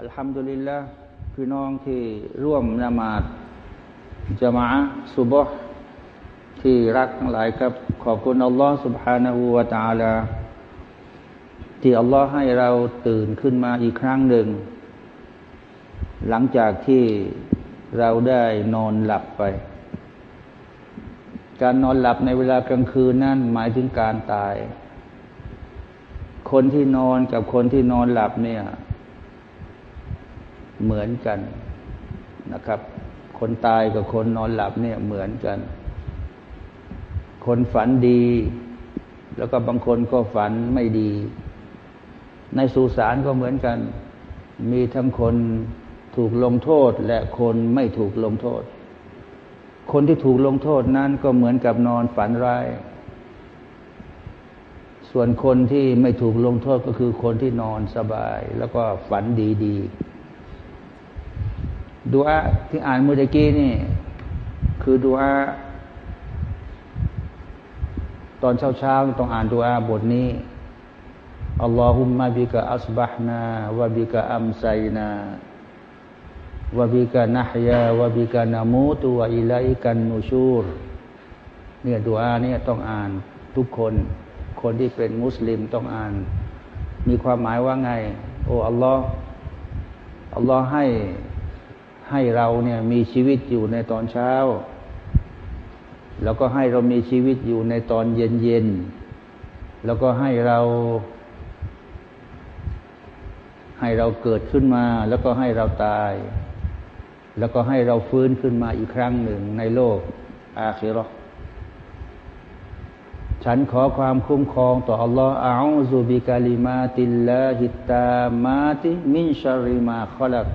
อัลฮัมดุลิลละพี่น้องที่ร่วมนมาดจะมาสุบฮ์ที่รักทั้งหลายครับ ขอบคุณอัลลอฮ์ سبحانه และ تعالى ที่อัลลอฮ์ให้เราตื่นขึ้นมาอีกครั้งหนึ่ง หลังจากที่เราได้นอนหลับไป การนอนหลับในเวลากลางคืนนั่นหมายถึงการตาย คนที่นอนกับคนที่นอนหลับเนี่ย เหมือนกันนะครับ คนตายกับคนนอนหลับเนี่ยเหมือนกัน คนฝันดี แล้วก็บางคนก็ฝันไม่ดี ในสุสานก็เหมือนกัน มีทั้งคนถูกลงโทษและคนไม่ถูกลงโทษ คนที่ถูกลงโทษนั้นก็เหมือนกับนอนฝันร้ายส่วนคนที่ไม่ถูกลงโทษก็คือคนที่นอนสบาย แล้วก็ฝันดีๆ ดูอาที่อ่านเมื่อกี้นี่ คือดูอาตอนเช้าๆต้องอ่านดูอาบทนี้อัลลอฮุมมะบิกะอัสบะฮ์นาวะบิกะอัมไซนาวะบิกะนะฮยาวะบิกะนามูตุวะอิลัยกันนูชูรเนี่ยดูอาเนี่ยต้องอ่านทุกคนคนที่เป็นมุสลิมต้องอ่าน มีความหมายว่าไง โอ้อัลลอฮ์อัลลอฮ์ให้ ให้เราเนี่ยมีชีวิตอยู่ในตอนเช้า แล้วก็ให้เรามีชีวิตอยู่ในตอนเย็นเย็นแล้วก็ให้เรา ให้เราเกิดขึ้นมา แล้วก็ให้เราตาย แล้วก็ให้เราฟื้นขึ้นมาอีกครั้งหนึ่งในโลก อาคิรอฉันขอความคุ้มครองต่ออัลลอฮ์อาอูซุบิกาลิมาติลลาฮิตามาติมินชาริมาขลัก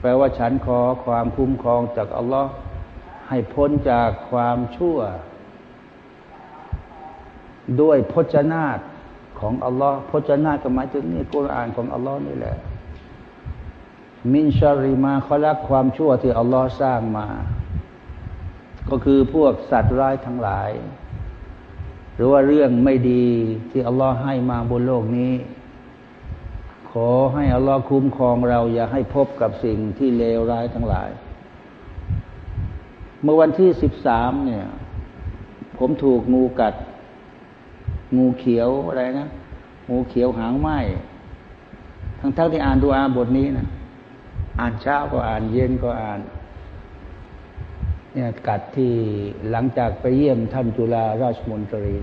แปลว่าฉันขอความคุ้มครองจากอัลลอฮ์ให้พ้นจากความชั่ว ด้วยพจนาตของอัลลอฮ์พจนาตก็หมายถึงนี่กุรอานของอัลลอฮ์นี่แหละ มินชาริมาเขารักความชั่วที่อัลลอฮ์สร้างมา ก็คือพวกสัตว์ร้ายทั้งหลาย หรือว่าเรื่องไม่ดีที่อัลลอฮ์ให้มาบนโลกนี้ อให้อัลลอฮ์คุ้มครองเราอย่าให้พบกับสิ่งที่เลวร้ายทั้งหลาย เมื่อวันที่สิบสามเนี่ย ผมถูกงูกัด งูเขียวอะไรนะงูเขียวหางไหมทั้งทั้งที่อ่านดูอาบทนี้นะอ่านเช้าก็อ่านเย็นก็อ่าน เนี่ยกัดที่หลังจากไปเยี่ยมท่านจุฬาราชมนตรี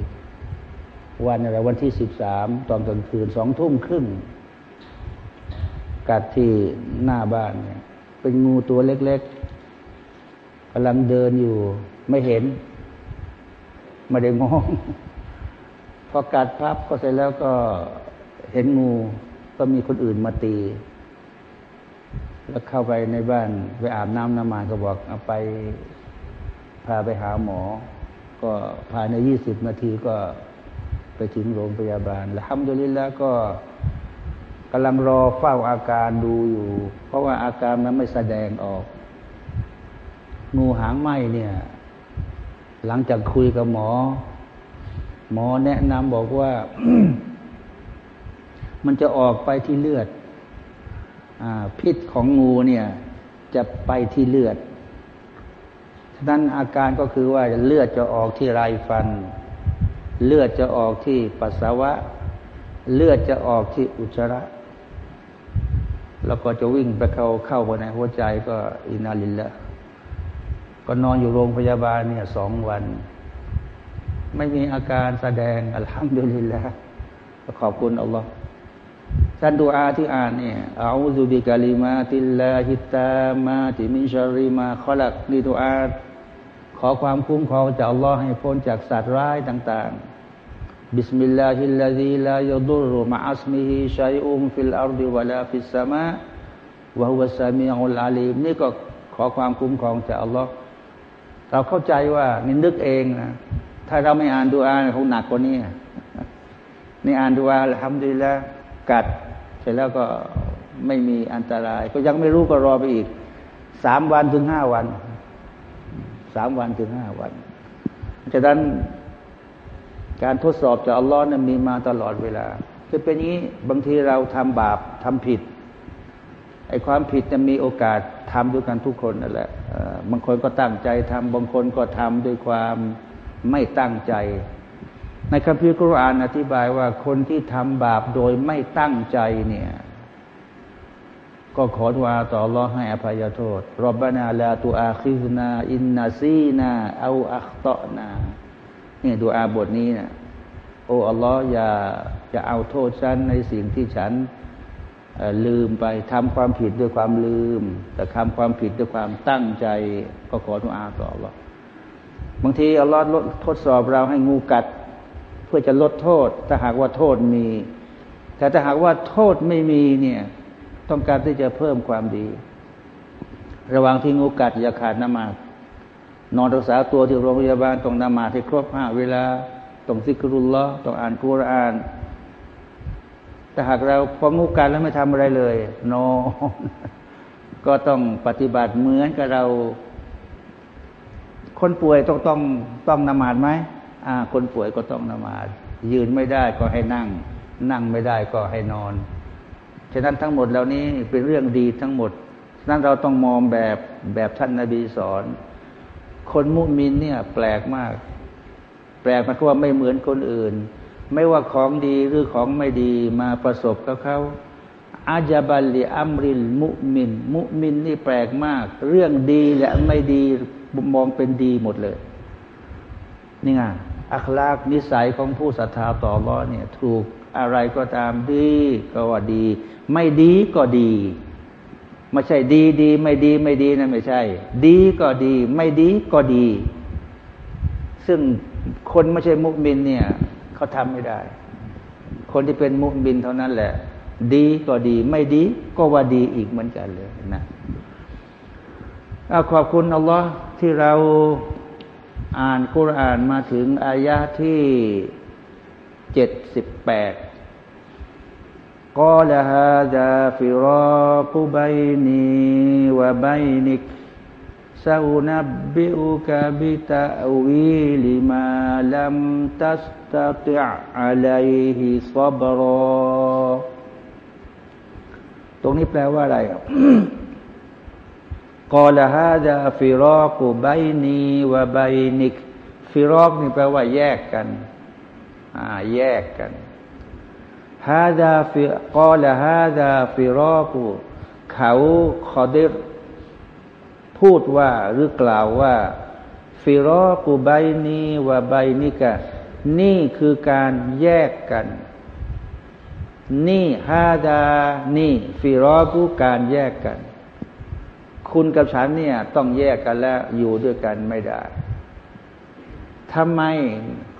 วันอะไรวันที่สิบสามตอนกลางคืนสองทุ่มครึ่ง กัดที่หน้าบ้านเนี่ย เป็นงูตัวเล็กๆกำลังเดินอยู่ ไม่เห็น ไม่ได้มอง พอกัดพับก็เสร็จแล้วก็เห็นงูก็มีคนอื่นมาตี แล้วเข้าไปในบ้านไปอาบน้ำน้ำมาก็บอกเอาไป พาไปหาหมอ ก็ภายในยี่สิบนาทีก็ไปถึงโรงพยาบาลแล้วทำโดยลิแล้วก็ กำลังรอเฝ้าอาการดูอยู่ เพราะว่าอาการนั้นไม่แสดงออก งูหางไหมเนี่ย หลังจากคุยกับหมอ หมอแนะนำบอกว่า มันจะออกไปที่เลือดอพิษของงูเนี่ย จะไปที่เลือดฉะนั้นอาการก็คือว่าเลือดจะออกที่ไรฟัน เลือดจะออกที่ปัสสาวะเลือดจะออกที่อุจจาระ แล้วก็จะวิ่งไปเข้าเข้าไปในหัวใจก็อินาลินละก็นอนอยู่โรงพยาบาลเนี่ยสองวัน ไม่มีอาการแสดงอัลฮัมดุลิลละขอบคุณอัลลอฮ์ท่านดูอาที่อ่านเนี่ยอาอูซุบิกาลิมาติลลาฮิตามาติมิชาริมาขลักนี่ดูอาขอความคุ้มครองจากอัลลอฮ์ให้พ้นจากสัตว์ร้ายต่าง ๆ بسم الله الذي لا يضر مع اسمه شيء في الأرض ولا في السماء وهو السميع العليم นี่ก็ขอความคุ้มครองจากอัลลอฮ์เราเข้าใจว่านี่นึกเองนะถ้าเราไม่อ่านดูอาคงหนักกว่านี้นี่อ่านดูอาทำดีแล้วกัด เสร็จแล้วก็ไม่มีอันตราย ก็ยังไม่รู้ก็รอไปอีก สามวันถึงห้าวัน สามวันถึงห้าวันฉะนั้น การทดสอบจากอัลลอฮ์นั้นมีมาตลอดเวลาจะเป็นอย่างนี้บางทีเราทำบาปทำผิดไอ้ความผิดจะมีโอกาสทำด้วยกันทุกคนนั่นแหละบางคนก็ตั้งใจทำบางคนก็ทำด้วยความไม่ตั้งใจ ในคัมภีร์กุรอานอธิบายว่าคนที่ทำบาปโดยไม่ตั้งใจเนี่ยก็ขอดุอาต่อรอให้อภัยโทษรบบานาลาตูอาคิซนา อินนาซีนาเอาอัคตนา เนี่ยดูอาบทนี้นะโอ้อัลลอฮ์อย่าจะเอาโทษฉันในสิ่งที่ฉันลืมไปทำความผิดด้วยความลืม แต่ทำความผิดด้วยความตั้งใจก็ขอทุอาต่อว่าบางทีอัลลอฮ์ลดทดสอบเราให้งูกัด เพื่อจะลดโทษ ถ้าหากว่าโทษมี แต่ถ้าหากว่าโทษไม่มีเนี่ย ต้องการที่จะเพิ่มความดี ระว่างที่งูกัดอย่าขาดน้ำมา นอนรักษาตัวที่โรงพยาบาลต้องนมาที่ครบห้าเวลาต้องซิกรุลละต้องอ่านกุรอาน แต่หากเราพองูกันแล้วไม่ทำอะไรเลยนอนก็ต้องปฏิบัติเหมือนกับเรา คนป่วยต้องต้องต้องนมาดไหมอ่า คนป่วยก็ต้องนมาดยืนไม่ได้ก็ให้นั่ง นั่งไม่ได้ก็ให้นอนฉะนั้นทั้งหมดเหล่านี้เป็นเรื่องดีทั้งหมดฉะนั้นเราต้องมองแบบแบบท่านนาบีสอน คนมุมินเนี่ย แปลกมาก แปลกมันก็ว่าไม่เหมือนคนอื่น ไม่ว่าของดีหรือของไม่ดีมาประสบกับเขาอาจาบัลลีอัมริลมุมิน มุมินนี่แปลกมาก เรื่องดีและไม่ดีมองเป็นดีหมดเลย นี่ไงอัคลากนิสัยของผู้ศรัทธาต่อรอเนี่ย ถูกอะไรก็ตามดีก็ว่าดี ไม่ดีก็ดี ไม่ใช่ดีดีไม่ดีไม่ดีนะไม่ใช่ ดีก็ดี ไม่ดีก็ดี ซึ่งคนไม่ใช่มุมินเนี่ยเขาทำไม่ได้ คนที่เป็นมุสลิมเท่านั้นแหละ ดีก็ดี ไม่ดีก็ว่าดีอีกเหมือนกันเลยนะขอบคุณอัลลอฮ์ที่เราอ่านกุรอานมาถึงอายะที่เจ็ดสิบแปด กอลฮาดาฟิรอกุบัยนีวะบัยนิก سأنبئك بتأويل ما لم تستطع عليه صبرا ตรงนี้แปลว่าอะไรกอลฮาดาฟิรอกุไบนีวะไบนิกฟิรอกนี่แปลว่าแยกกันอ่าแยกกัน ฮาดาฟิกอลฮาดาฟิรอกุเขาขอดิรพูดว่าหรือกล่าวว่า فراق بيني وبينك นี่คือการแยกกัน นี่ هذا นี่ ฟิรอกูการแยกกัน คุณกับฉันเนี่ยต้องแยกกันแล้วอยู่ด้วยกันไม่ได้ทำไม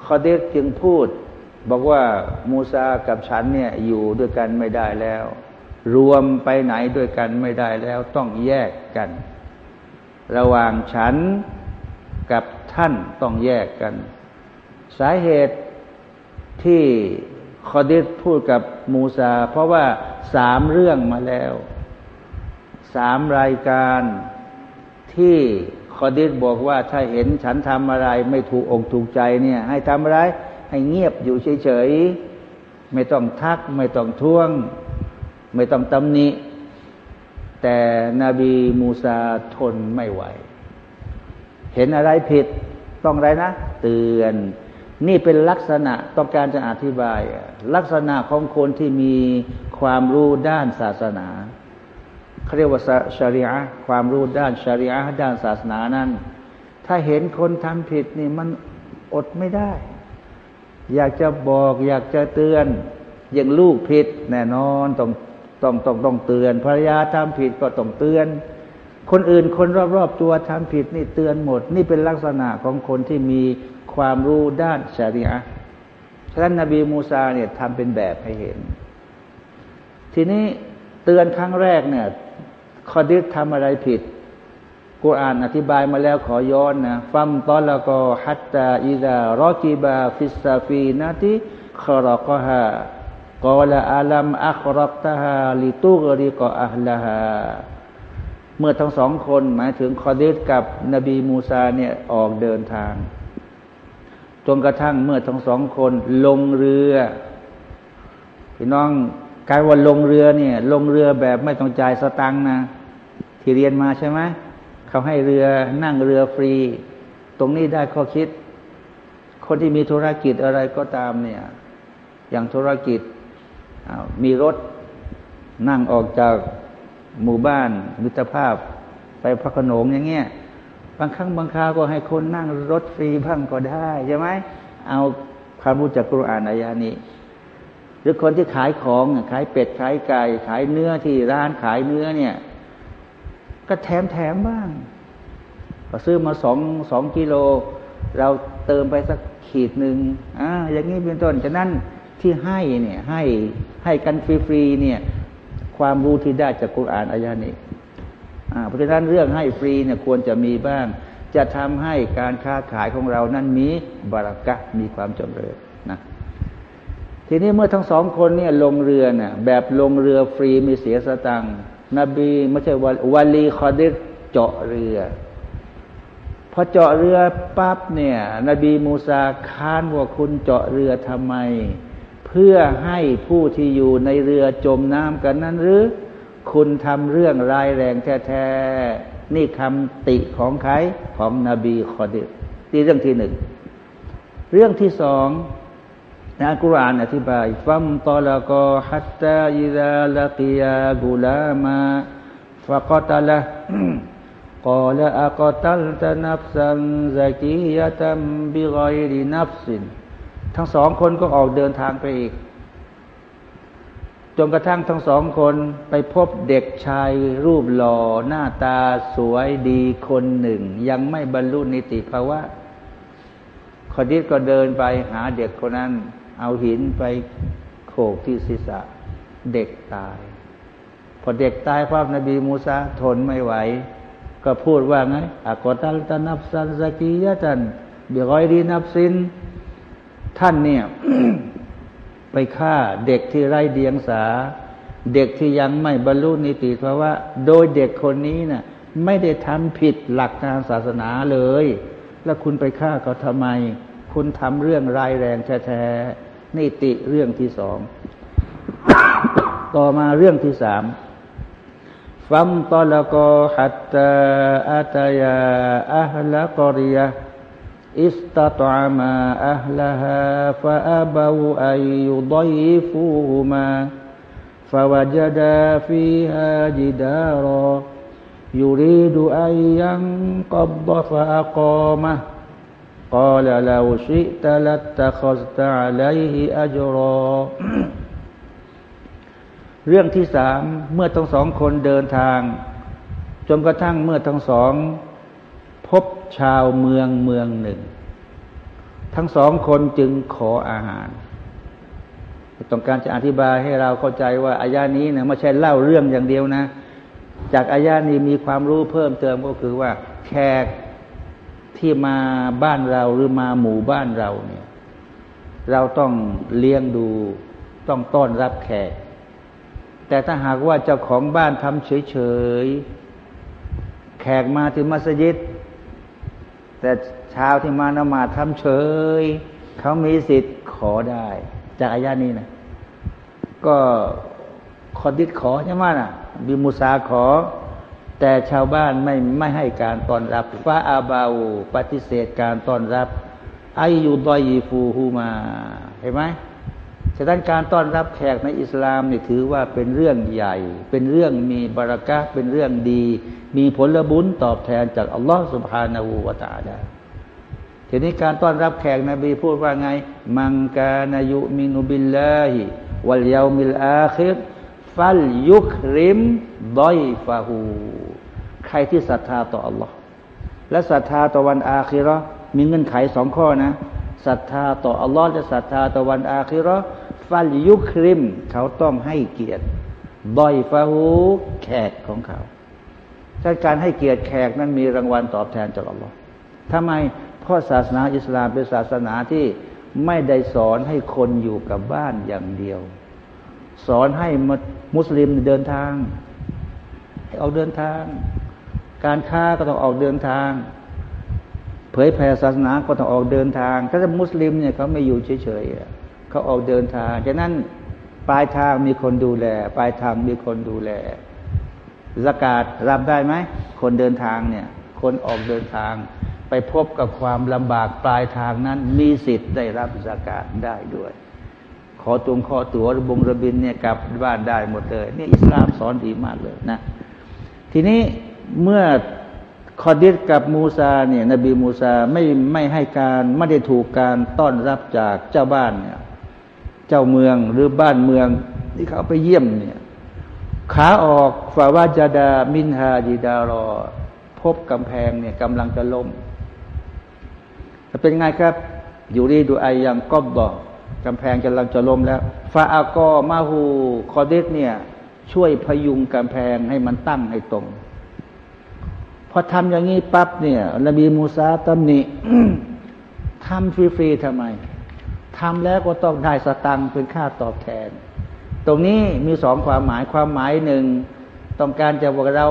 คอเดสจึงพูด บอกว่ามูซากับฉันเนี่ยอยู่ด้วยกันไม่ได้แล้ว รวมไปไหนด้วยกันไม่ได้แล้วต้องแยกกัน ระหว่างฉันกับท่านต้องแยกกัน สาเหตุที่คอดิษพูดกับมูซา เพราะว่าสามเรื่องมาแล้วสามรายการที่คอดิษบอกว่าถ้าเห็นฉันทำอะไรไม่ถูกอกถูกใจเนี่ย ให้ทำอะไร ให้เงียบอยู่เฉยๆ ไม่ต้องทัก ไม่ต้องท้วง ไม่ต้องตำหนิ แต่นบีมูซาทนไม่ไหว เห็นอะไรผิดต้องอะไรนะ เตือน นี่เป็นลักษณะต้องการจะอธิบาย ลักษณะของคนที่มีความรู้ด้านศาสนาเขาเรียกว่าชาริอะความรู้ด้านชาริอะด้านศาสนานั้น ถ้าเห็นคนทำผิดนี่มันอดไม่ได้ อยากจะบอกอยากจะเตือนอย่างลูกผิดแน่นอนต้องต้องต้องต้องเตือนภรรยาทำผิดก็ต้องเตือน คนอื่นคนรอบๆตัวทำผิดนี่เตือนหมด นี่เป็นลักษณะของคนที่มีความรู้ด้านชาริอะฉะนั้นนบีมูซาเนี่ยทำเป็นแบบให้เห็น ทีนี้เตือนครั้งแรกเนี่ยคอดิรทำอะไรผิด กุรอานอธิบายมาแล้วขอย้อนนะفانطلقا حتى إذا ركبا في السفينة خرقها قال أخرقتها لتغرق أهلهاเมื่อทั้งสองคนหมายถึงคอดิสกับนบีมูซาเนี่ยออกเดินทางจนกระทั่งเมื่อทั้งสองคนลงเรือพี่น้องการวันลงเรือเนี่ย ลงเรือแบบไม่ต้องจ่ายสตังค์นะที่เรียนมาใช่ไหม เขาให้เรือนั่งเรือฟรี ตรงนี้ได้ข้อคิด คนที่มีธุรกิจอะไรก็ตามเนี่ย อย่างธุรกิจมีรถนั่งออกจากหมู่บ้านมิตรภาพ ไปพระขนงอย่างเงี้ยบางครั้งบางคราวก็ให้คนนั่งรถฟรีบ้างก็ได้ใช่ไหมเอาความรู้จักกุรอานอายานี้ หรือคนที่ขายของขายเป็ดขายไก่ขายเนื้อที่ร้านขายเนื้อเนี่ย ก็แถมแถมบ้างก็ซื้อมาสองสองกิโล เราเติมไปสักขีดหนึ่งอ่าอย่างนี้เป็นต้นฉะนั้นที่ให้เนี่ยให้ให้กันฟรีๆเนี่ย ความรู้ที่ได้จากกุรอานอายานี้เพราะฉะนั้นเรื่องให้ฟรีเนี่ยควรจะมีบ้าง จะทำให้การค้าขายของเรานั้นมีบารักะมีความจำเริญนะทีนี้เมื่อทั้งสองคนเนี่ยลงเรือเน่ยแบบลงเรือฟรีมีเสียสตัง นบีไม่ใช่วาลีคอดิเจาะเรือพอเจาะเรือปั๊บเนี่ย นบีมูซาค้านว่าคุณเจาะเรือทำไม เพื่อให้ผู้ที่อยู่ในเรือจมน้ำกันนั้นหรือ คุณทำเรื่องร้ายแรงแท้ๆนี่คำติของใครของนบีคอดิที่เรื่องที่หนึ่ง เรื่องที่สอง ในอัลกุรอานอธิบายฟัมตอลกอฮัตตาอิดาลกิยากุลามาฟะกตัลละกอละอักตัลตนับสันซากียะตัมบิกอยดีนับสินทั้งสองคนก็ออกเดินทางไปอีกจนกระทั่งทั้งสองคนไปพบเด็กชายรูปหล่อหน้าตาสวยดีคนหนึ่ง ยังไม่บรรลุนิติภาวะ คอดิสก็เดินไปหาเด็กคนนั้น เอาหินไปโขกที่ศีรษะเด็กตาย พอเด็กตายพระนบีมูซาทนไม่ไหว ก็พูดว่าไงอากตัลตนับซันสกียะตันเบียร้อยดีนับสินท่านเนี่ย ไปฆ่าเด็กที่ไร้เดียงสา เด็กที่ยังไม่บรรลุนิติภาวะโดยเด็กคนนี้นะ่ะไม่ได้ทำผิดหลักทางศาสนาเลย แล้วคุณไปฆ่าเขาทำไม คุณทำเรื่องร้ายแรงแท้ๆ นิติเรื่องที่สอง ต่อมาเรื่องที่สามฟัมตอลกอฮัตตาอัตยาอัฮละกอริยะอิสตัตอามาอัฮละฮะฟะอับูอัยยุดอยฟูฮุมาฟาวจดาฟีฮะจิดารอยูรีดูอัยยังกับฟะอักามะ قال لو شئت لاتخذت عليه أجرا เรื่องที่สามเมื่อทั้งสองคนเดินทาง จนกระทั่งเมื่อทั้งสองพบชาวเมืองเมืองหนึ่ง ทั้งสองคนจึงขออาหารต้องการจะอธิบายให้เราเข้าใจว่าอายานี้เนี่ยไม่ใช่เล่าเรื่องอย่างเดียวนะ จากอายานี้มีความรู้เพิ่มเติมก็คือว่า แขก ที่มาบ้านเราหรือมาหมู่บ้านเราเนี่ย เราต้องเลี้ยงดู ต้องต้อนรับแขก แต่ถ้าหากว่าเจ้าของบ้านทำเฉยๆแขกมาที่มัสยิด แต่ชาวที่มานมาทำเฉย เขามีสิทธิ์ขอได้ จากอายานี้นะก็คอดิดขอใช่ไหมนะบิมุสาขอ แต่ชาวบ้านไม่ไม่ให้การต้อนรับฟ้าอาบาวปฏิเสธการต้อนรับไอายุดอยฟูฮูมา เห็นไหมฉะนั้นการต้อนรับแขกในอิสลามเนี่ยถือว่าเป็นเรื่องใหญ่ เป็นเรื่องมีบารักะเป็นเรื่องดี มีผลบุญตอบแทนจากอัลลอฮฺสุบฮานาหูวาตาดาทีนี้การต้อนรับแขกนบีพูดว่าไง من كان يؤمن بالله واليوم الآخر فليكرم ضيفه ใครที่ศรัทธาต่ออัลลอฮ์และศรัทธาต่อวันอาคิรอมีเงื่อนไขสองข้อนะศรัทธาต่ออัลลอฮ์และศรัทธาต่อวันอาคิรอ فليكرم เขาต้องให้เกียรติضيفه แขกของเขาถ้าการให้เกียรติแขกนั้นมีรางวัลตอบแทนจากอัลลอฮ์ทำไมเพราะศาสนาอิสลามเป็นศาสนาที่ไม่ได้สอนให้คนอยู่กับบ้านอย่างเดียว สอนให้มุสลิมเดินทาง ให้ออกเดินทาง การค้าก็ต้องออกเดินทาง เผยแผ่ศาสนาก็ต้องออกเดินทาง ถ้ามุสลิมเนี่ยเขาไม่อยู่เฉยๆเขาออกเดินทางฉะนั้นปลายทางมีคนดูแล ปลายทางมีคนดูแลสกาดรับได้ไหมคนเดินทางเนี่ย คนออกเดินทาง ไปพบกับความลำบากปลายทางนั้นมีสิทธิ์ได้รับสกาดได้ด้วย ขอตรงขอตัวระบงระบินเนี่ยกลับบ้านได้หมดเลยนี่อิสลามสอนดีมากเลยนะ ทีนี้เมื่อคอดิษกับมูซาเนี่ยนบีมูซาไม่ไม่ให้การไม่ได้ถูกการต้อนรับจากเจ้าบ้านเนี่ยเจ้าเมืองหรือบ้านเมืองที่เขาไปเยี่ยมเนี่ยขาออกฟาวาจาดามินฮาจิดารอ พบกำแพงเนี่ยกำลังจะล้มจะเป็นไงครับ อยู่ดีดูไอยังก็บอก กำแพงกำลังจะล้มแล้วฟาอากอมาหูคอเดิษเนี่ย ช่วยพยุงกำแพงให้มันตั้งให้ตรง พอทำอย่างนี้ปั๊บเนี่ย นบีมูซาตำหนิทำฟรีๆทำไมทำแล้วก็ต้องได้สตังค์เป็นค่าตอบแทน ตรงนี้มีสองความหมายความหมายหนึ่งต้องการจะบอกเรา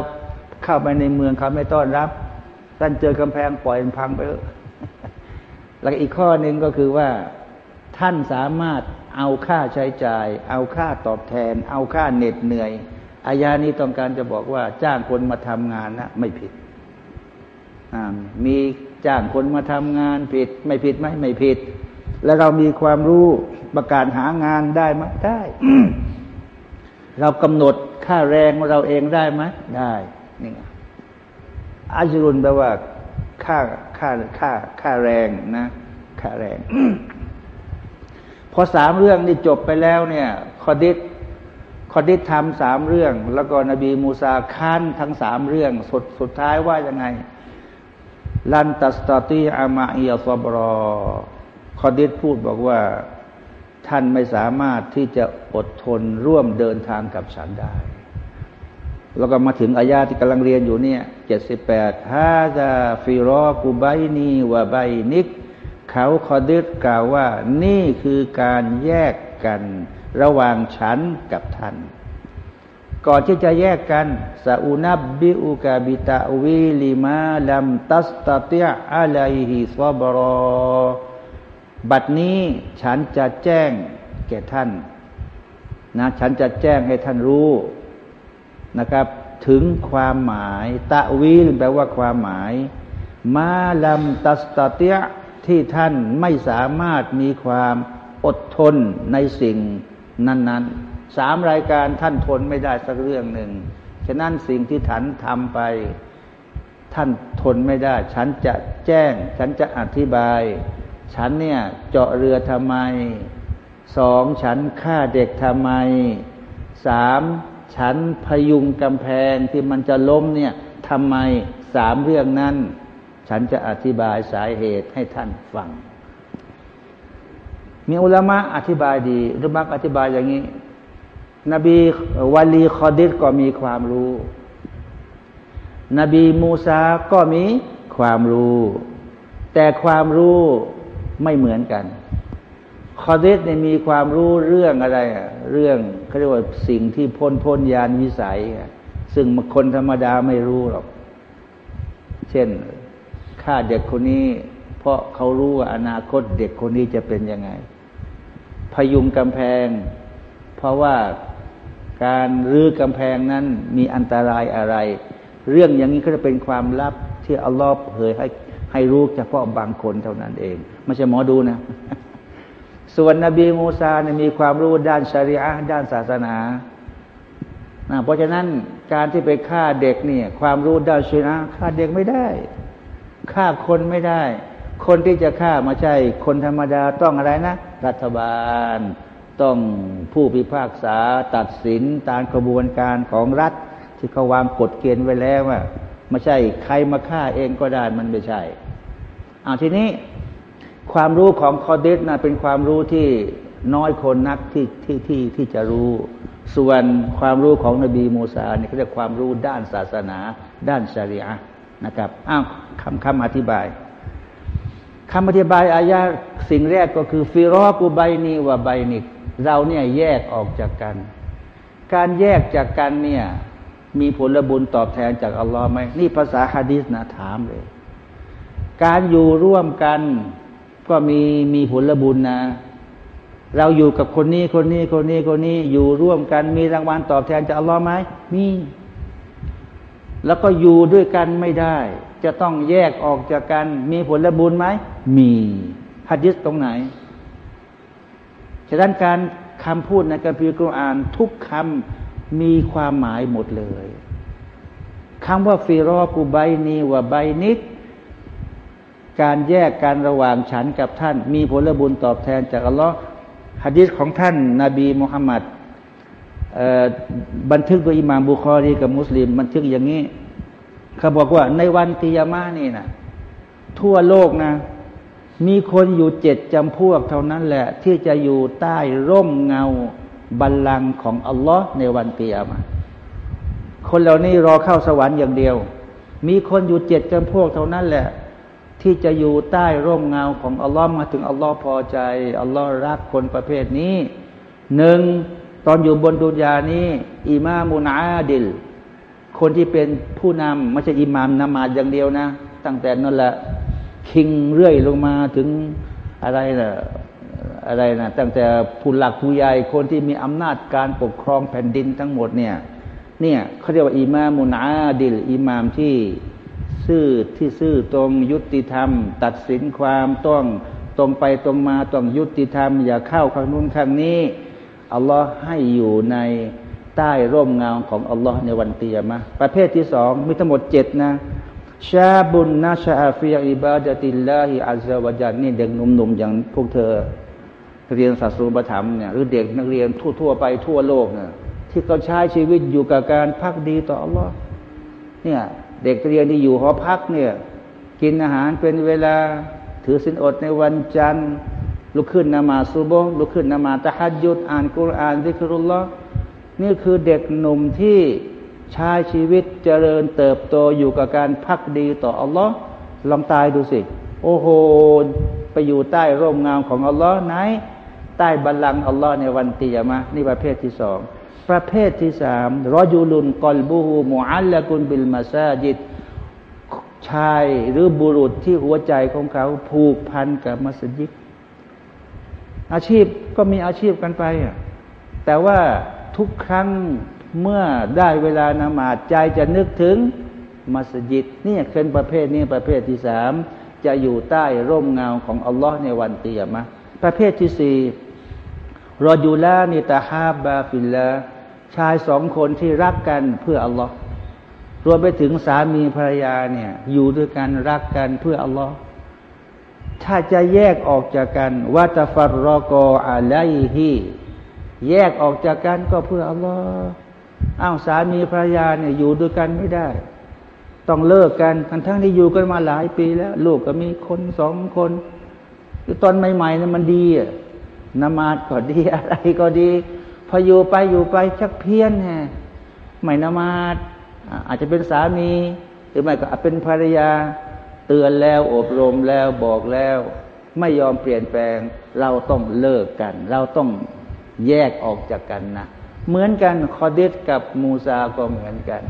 เข้าไปในเมืองเขาไม่ต้อนรับท่านเจอกำแพงปล่อยมันพังไปแล้วอีกข้อหนึ่งก็คือว่า ท่านสามารถเอาค่าใช้จ่าย เอาค่าตอบแทน เอาค่าเหน็ดเหนื่อยอายานี้ต้องการจะบอกว่าจ้างคนมาทำงานนะไม่ผิด มีจ้างคนมาทำงานผิด ไม่ผิดไหมไม่ผิด แล้วเรามีความรู้ประกาศหางานได้ไหมได้ เรากำหนดค่าแรงเราเองได้ไหมได้นี่อาจรุนแปลว่าค่าค่าค่าค่าแรงนะ ค่าแรง พอสามเรื่องนี่จบไปแล้วเนี่ยคอดิษคอดิษทำสามเรื่อง แล้วก็นบีมูซาค้านทั้งสามเรื่องสุดสุดท้ายว่ายังไง ลันตัสตติอามาอียซอบรอคอดิษพูดบอกว่าท่านไม่สามารถที่จะอดทนร่วมเดินทางกับฉันได้ แล้วก็มาถึงอายาที่กำลังเรียนอยู่เนี่ยเจ็ดสิบแปดهذا فراق بيني وبينك เขาคอดิรกล่าวว่า นี่คือการแยกกัน ระหว่างฉันกับท่าน ก่อนที่จะแยกกันซาอูนับบิอุกาบิตาวิลิมาลัมตัสตติอาลัยฮิซอบรอ บัดนี้ฉันจะแจ้งแก่ท่าน นะฉันจะแจ้งให้ท่านรู้นะครับ ถึงความหมายตะวีลแปลว่าความหมาย มาลัมตัสตติ ที่ท่านไม่สามารถมีความอดทนในสิ่งนั้นๆสามรายการท่านทนไม่ได้สักเรื่องหนึ่งฉะนั้นสิ่งที่ท่านทำไป ท่านทนไม่ได้ ฉันจะแจ้ง ฉันจะอธิบาย ฉันเนี่ยเจาะเรือทำไมสองฉันฆ่าเด็กทำไมสามฉันพยุงกำแพงที่มันจะล้มเนี่ยทำไมสามเรื่องนั้น ฉันจะอธิบายสาเหตุให้ท่านฟัง มีอุลามะอธิบายดีรุมักอธิบายอย่างนี้ นบีวาลีคอดิษก็มีความรู้ นบีมูซาก็มีความรู้ แต่ความรู้ไม่เหมือนกันคอดิษเนี่ยมีความรู้เรื่องอะไรอะเรื่องเขาเรียกว่าสิ่งที่พ้นพ้นยานวิสัย ซึ่งคนธรรมดาไม่รู้หรอก เช่น ฆ่าเด็กคนนี้ เพราะเขารู้ว่าอนาคตเด็กคนนี้จะเป็นยังไง พยุงกำแพง เพราะว่าการรื้อกำแพงนั้นมีอันตรายอะไร เรื่องอย่างนี้ก็จะเป็นความลับที่อัลลอฮ์เผยให้ให้รู้เฉพาะบางคนเท่านั้นเอง ไม่ใช่หมอดูนะ ส่วนนบีมูซาเนี่ยมีความรู้ด้านชริอะด้านศาสนาเพราะฉะนั้นการที่ไปฆ่าเด็กเนี่ย ความรู้ด้านชริอะฆ่าเด็กไม่ได้ ฆ่าคนไม่ได้ คนที่จะฆ่ามาใช่ คนธรรมดาต้องอะไรนะ รัฐบาล ต้องผู้พิพากษาตัดสินตามกระบวนการของรัฐ ที่เขาวางกฎเกณฑ์ไว้แล้วว่าไม่ใช่ใครมาฆ่าเองก็ได้มันไม่ใช่เอาทีนี้ความรู้ของคอเดสนะเป็นความรู้ที่น้อยคนนักที่ที่ที่ที่จะรู้ ส่วนความรู้ของนบีมูซาเนี่ยเขาเรียกความรู้ด้านศาสนา ด้านชริอะนะครับอ้าว คำคำอธิบายคำอธิบายอายะสิ่งแรกก็คือฟิรอกูไบนีวะไบนิก เราเนี่ยแยกออกจากกัน การแยกจากกันเนี่ยมีผลบุญตอบแทนจากอัลลอฮ์ไหมนี่ภาษาฮะดีษนะถามเลย การอยู่ร่วมกันก็มีมีผลบุญนะ เราอยู่กับคนนี้คนนี้คนนี้คนนี้อยู่ร่วมกัน มีรางวัลตอบแทนจากอัลลอฮ์ไหมมี แล้วก็อยู่ด้วยกันไม่ได้ จะต้องแยกออกจากกัน มีผลบุญไหม มีฮัดยิสตรงไหน ฉะนั้นการคำพูดในกัมภีร์กุรอานทุกคำมีความหมายหมดเลยคำว่าฟิรอกูใบนีว่าใบนิดการแยกการระหว่างฉันกับท่าน มีผลบุญตอบแทนจากอัลลอฮ์ฮะดิษของท่านนาบีมุฮัมมัดบันทึกโดยอิหม่ามบุคอรีกับมุสลิม บันทึกอย่างนี้ เขาบอกว่าในวันกิยามะนี่นะทั่วโลกนะ มีคนอยู่เจ็ดจำพวกเท่านั้นแหละ ที่จะอยู่ใต้ร่มเงาบัลลังก์ของอัลลอฮ์ในวันกิยามะคนเหล่านี้รอเข้าสวรรค์อย่างเดียว มีคนอยู่เจ็ดจำพวกเท่านั้นแหละ ที่จะอยู่ใต้ร่มเงาของอัลลอฮ์มาถึงอัลลอฮ์พอใจอัลลอฮ์รักคนประเภทนี้หนึ่งตอนอยู่บนดุนยานี้อิมามุนอาดิล คนที่เป็นผู้นำไม่ใช่อิหมามนมาดอย่างเดียวนะ ตั้งแต่นั่นแหละคิงเรื่อยลงมาถึงอะไรนะอะไรนะตั้งแต่ผู้หลักผู้ใหญ่คนที่มีอำนาจการปกครองแผ่นดินทั้งหมดเนี่ยเนี่ยเขาเรียกว่าอิมามุนอาดิลอิหมามที่ซื่อที่ซื่อตรงยุติธรรม ตัดสินความต้องตรงไปตรงมาต้องยุติธรรม อย่าเข้าข้างนู้นข้างนี้อัลลอฮ์ให้อยู่ใน ใต้ร่มเงาของอัลลอฮ์ในวันเตียมะประเภทที่สองมีทั้งหมดเจ็ดนะชาบุนนาชาฟิยอิบาดติลลาฮิอัลลอฮฺวะจันนี่เด็กหนุ่มๆอย่างพวกเธอ เรียนศาสตรูปธรรมเนี่ยหรือเด็กนักเรียนทั่วๆไปทั่วโลกเนี่ยที่เขาใช้ชีวิตอยู่กับการพักดีต่ออัลลอฮ์เนี่ยเด็กเรียนที่อยู่หอพักเนี่ยกินอาหารเป็นเวลาถือสินอดในวันจันทร์ลุกขึ้นนมาซูโบลุกขึ้นนมาตะฮัดยุดอ่านกุรอานซิกรุลลอฮ์ นี่คือเด็กหนุ่มที่ใช้ชีวิตเจริญเติบโตอยู่กับการพักดีต่ออัลลอฮ์ลองตายดูสิ โอ้โห ไปอยู่ใต้ร่มเงาของอัลลอฮ์ไหน ใต้บัลลังก์อัลลอฮ์ในวันตียามะนี่ประเภทที่สอง ประเภทที่สามรอยูลุนกอลบูฮูมูอัลละกุนบิลมาซาจิตชายหรือบุรุษที่หัวใจของเขาผูกพันกับมัสยิดอาชีพก็มีอาชีพกันไปอะแต่ว่า ทุกครั้งเมื่อได้เวลานละหมาดใจจะนึกถึงมัสยิดนี่เป็นประเภทนี้ประเภทที่สามจะอยู่ใต้ร่มเงาของอัลลอฮ์ในวันกิยามะฮ์ประเภทที่สี่رجلان تحابا في الله ชายสองคนที่รักกันเพื่ออัลลอฮ์รวมไปถึงสามีภรรยาเนี่ยอยู่ด้วยกันรักกันเพื่ออัลลอฮ์ถ้าจะแยกออกจากกันوتفرقا عليهฮี แยกออกจากกันก็เพื่ออัลลอฮ์อ้าวสามีภรรยาเนี่ยอยู่ด้วยกันไม่ได้ ต้องเลิกกันทั้งทั้งที่อยู่กันมาหลายปีแล้ว ลูกก็มีคนสองคนคือตอนใหม่ๆเนี่ยมันดีอะนมาดก็ดีอะไรก็ดี พออยู่ไปอยู่ไปชักเพี้ยนไงไม่นมาดอาจจะเป็นสามี หรือไม่ก็อาจเป็นภรรยา เตือนแล้วอบรมแล้วบอกแล้ว ไม่ยอมเปลี่ยนแปลง เราต้องเลิกกัน เราต้อง แยกออกจากกันนะเหมือนกันคอดิสกับมูซาก็เหมือนกัน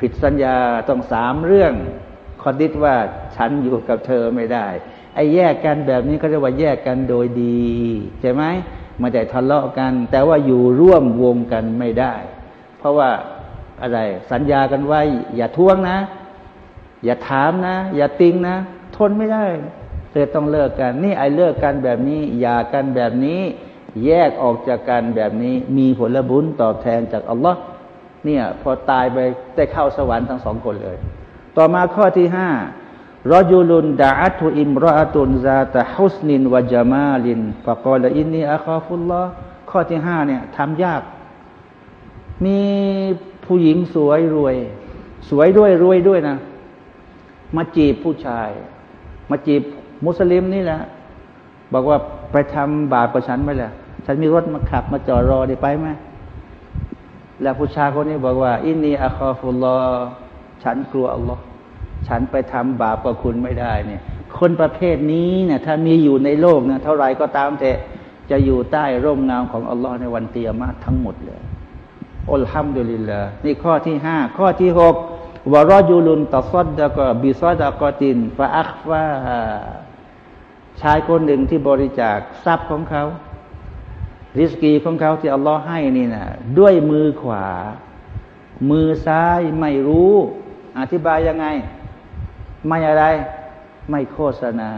ผิดสัญญาต้องสามเรื่องคอดิสว่าฉันอยู่กับเธอไม่ได้ ไอ้แยกกันแบบนี้เขาเรียกว่าแยกกันโดยดีใช่ไหมไม่ได้ทะเลาะกัน แต่ว่าอยู่ร่วมวงกันไม่ได้ เพราะว่าอะไรสัญญากันไว้ อย่าท้วงนะ อย่าถามนะ อย่าติงนะ ทนไม่ได้เลยต้องเลิกกัน นี่ไอ้เลิกกันแบบนี้ อย่ากันแบบนี้ แยกออกจากกันแบบนี้ มีผลบุญตอบแทนจากอัลลอฮ์เนี่ยพอตายไปได้เข้าสวรรค์ทั้งสองคนเลย ต่อมาข้อที่ห้ารอยูลุนดาอัตุอิมรอตุนซาตะฮุสนินวะจามาลินฟะกอลอินนีอัคาฟุลลอข้อที่ห้าเนี่ยทำยาก มีผู้หญิงสวยรวย สวยด้วยรวยด้วยนะ มาจีบผู้ชาย มาจีบมุสลิมนี่แหละ บอกว่า ไปทำบาปกับฉันไหมล่ะ ฉันมีรถมาขับมาจอดรอได้ไปไหมแล้วผู้ชายคนนี้บอกว่า อินนีอัคาฟุลลอฉันกลัวอัลลอฮ์ฉันไปทำบาปกับคุณไม่ได้เนี่ย คนประเภทนี้เนี่ยถ้ามีอยู่ในโลกนะเท่าไรก็ตามแต่จะอยู่ใต้ร่มเงาของอัลลอฮ์ในวันเตียมาทั้งหมดเลยอัลฮัมดุลิลลาห์นี่ข้อที่ห้าข้อที่หกวารอยูลุนตัสดดะกบิซดะกตินฟาอัคฟา ชายคนหนึ่งที่บริจาคทรัพย์ของเขา ริสกีของเขาที่อัลลอฮ์ให้นี่นะด้วยมือขวา มือซ้ายไม่รู้ อธิบายยังไง ไม่อะไร ไม่โฆษณา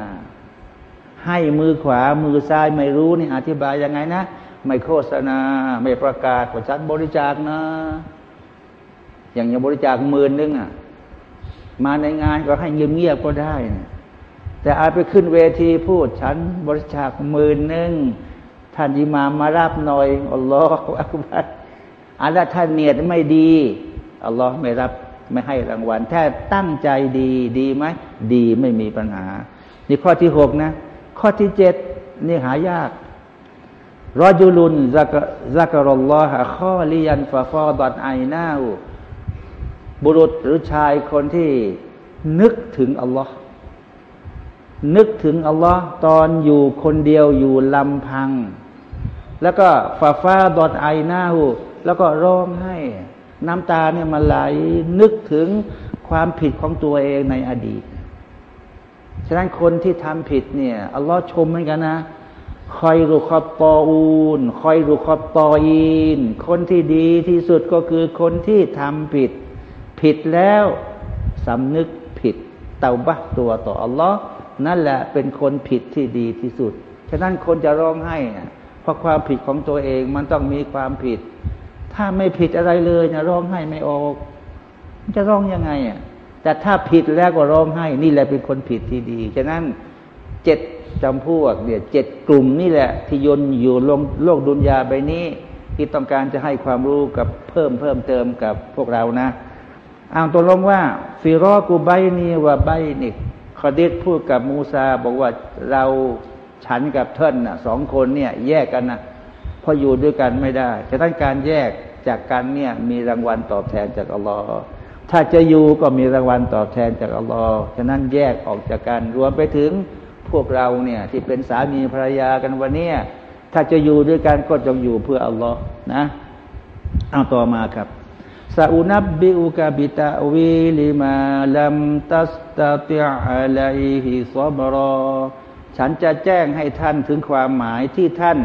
ให้มือขวา มือซ้ายไม่รู้นี่ อธิบายยังไงนะไม่โฆษณา ไม่ประกาศว่าฉันบริจาคนะ อย่างอย่างบริจาคหมื่นนึงอะ มาในงานก็ให้เงียบๆก็ได้นะ แต่อาจไปขึ้นเวทีพูดฉันบริจาคหมื่นหนึ่งท่านอิมามารับหน่อยอัลลอฮฺอักบัรอันละท่านเนียดไม่ดีอัลลอฮ์ไม่รับไม่ให้รางวัล ถ้าตั้งใจดีดีไหมดีไม่มีปัญหา นี่ข้อที่หกนะ ข้อที่เจ็ดนี่หายากรอจุลุนซักซักรอลลอฮะข้อลิยันฟาฟอดันไอนาอูบุรุษหรือชายคนที่นึกถึงอัลลอฮ์ นึกถึงอัลลอฮ์ตอนอยู่คนเดียวอยู่ลำพัง แล้วก็ฟาฟาดอดไอหน้าหูแล้วก็ร้องไห้ น้ำตาเนี่ยมาไหลนึกถึงความผิดของตัวเองในอดีต ฉะนั้นคนที่ทำผิดเนี่ยอัลลอฮ์ชมเหมือนกันนะคอยรุคอบตออูนคอยรุคอบตออีน คนที่ดีที่สุดก็คือคนที่ทำผิด ผิดแล้วสำนึกผิดเตาบะตัวต่ออัลลอฮ์ นั่นแหละเป็นคนผิดที่ดีที่สุด ฉะนั้นคนจะร้องไห้เพราะความผิดของตัวเองมันต้องมีความผิด ถ้าไม่ผิดอะไรเลยนะร้องไห้ไม่ออกมันจะร้องยังไงอะ แต่ถ้าผิดแล้วก็ร้องไห้ นี่แหละเป็นคนผิดที่ดี ฉะนั้นเจ็ดจำพวกเนี่ยเจ็ดกลุ่มนี่แหละ ที่ยนอยู่ลงโลกดุนยาใบนี้ ที่ต้องการจะให้ความรู้กับเพิ่มเพิ่มเติมกับพวกเรานะอ่านตัวลงว่าฟิรอกูใบนีว่าใบนิก ขดิษพูดกับมูซาบอกว่าเราฉันกับเทินน่ะสองคนเนี่ย แยกกันนะพออยู่ด้วยกันไม่ได้ฉะนั้นการแยกจากกันเนี่ยมีรางวัลตอบแทนจากอัลลอฮ์ถ้าจะอยู่ก็มีรางวัลตอบแทนจากอัลลอฮ์ฉะนั้นแยกออกจากกันรวมไปถึงพวกเราเนี่ยที่เป็นสามีภรรยากันวันนี้ถ้าจะอยู่ด้วยกันก็จงอยู่เพื่ออัลลอฮ์นะเอาต่อมาครับ ซาอุนับบิอุกบิตาวีลิมาลัมตัสตาติอะลัยฮิซอบรอ ฉันจะแจ้งให้ท่านถึงความหมายที่ท่าน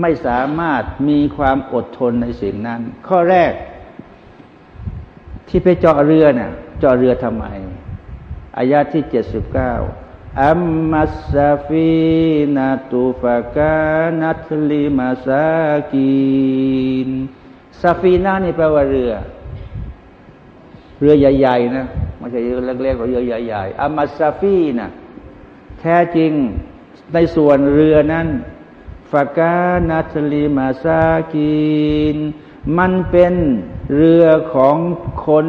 ไม่สามารถมีความอดทนในสิ่งนั้น ข้อแรก ที่ไปเจาะเรือน่ะเจาะเรือทำไมอายาที่เจ็ดสิบเก้าอัมมัสซาฟีนาตูฟากานัทลิมาซากีนซาฟีนานี่แปลว่าเรือ เรือใหญ่ๆนะไม่ใช่เรือเล็กๆหรอเรือใหญ่ๆอามาซาฟีนะแท้จริงในส่วนเรือนั้นฟากานาทลีมาซากีนมันเป็นเรือของคน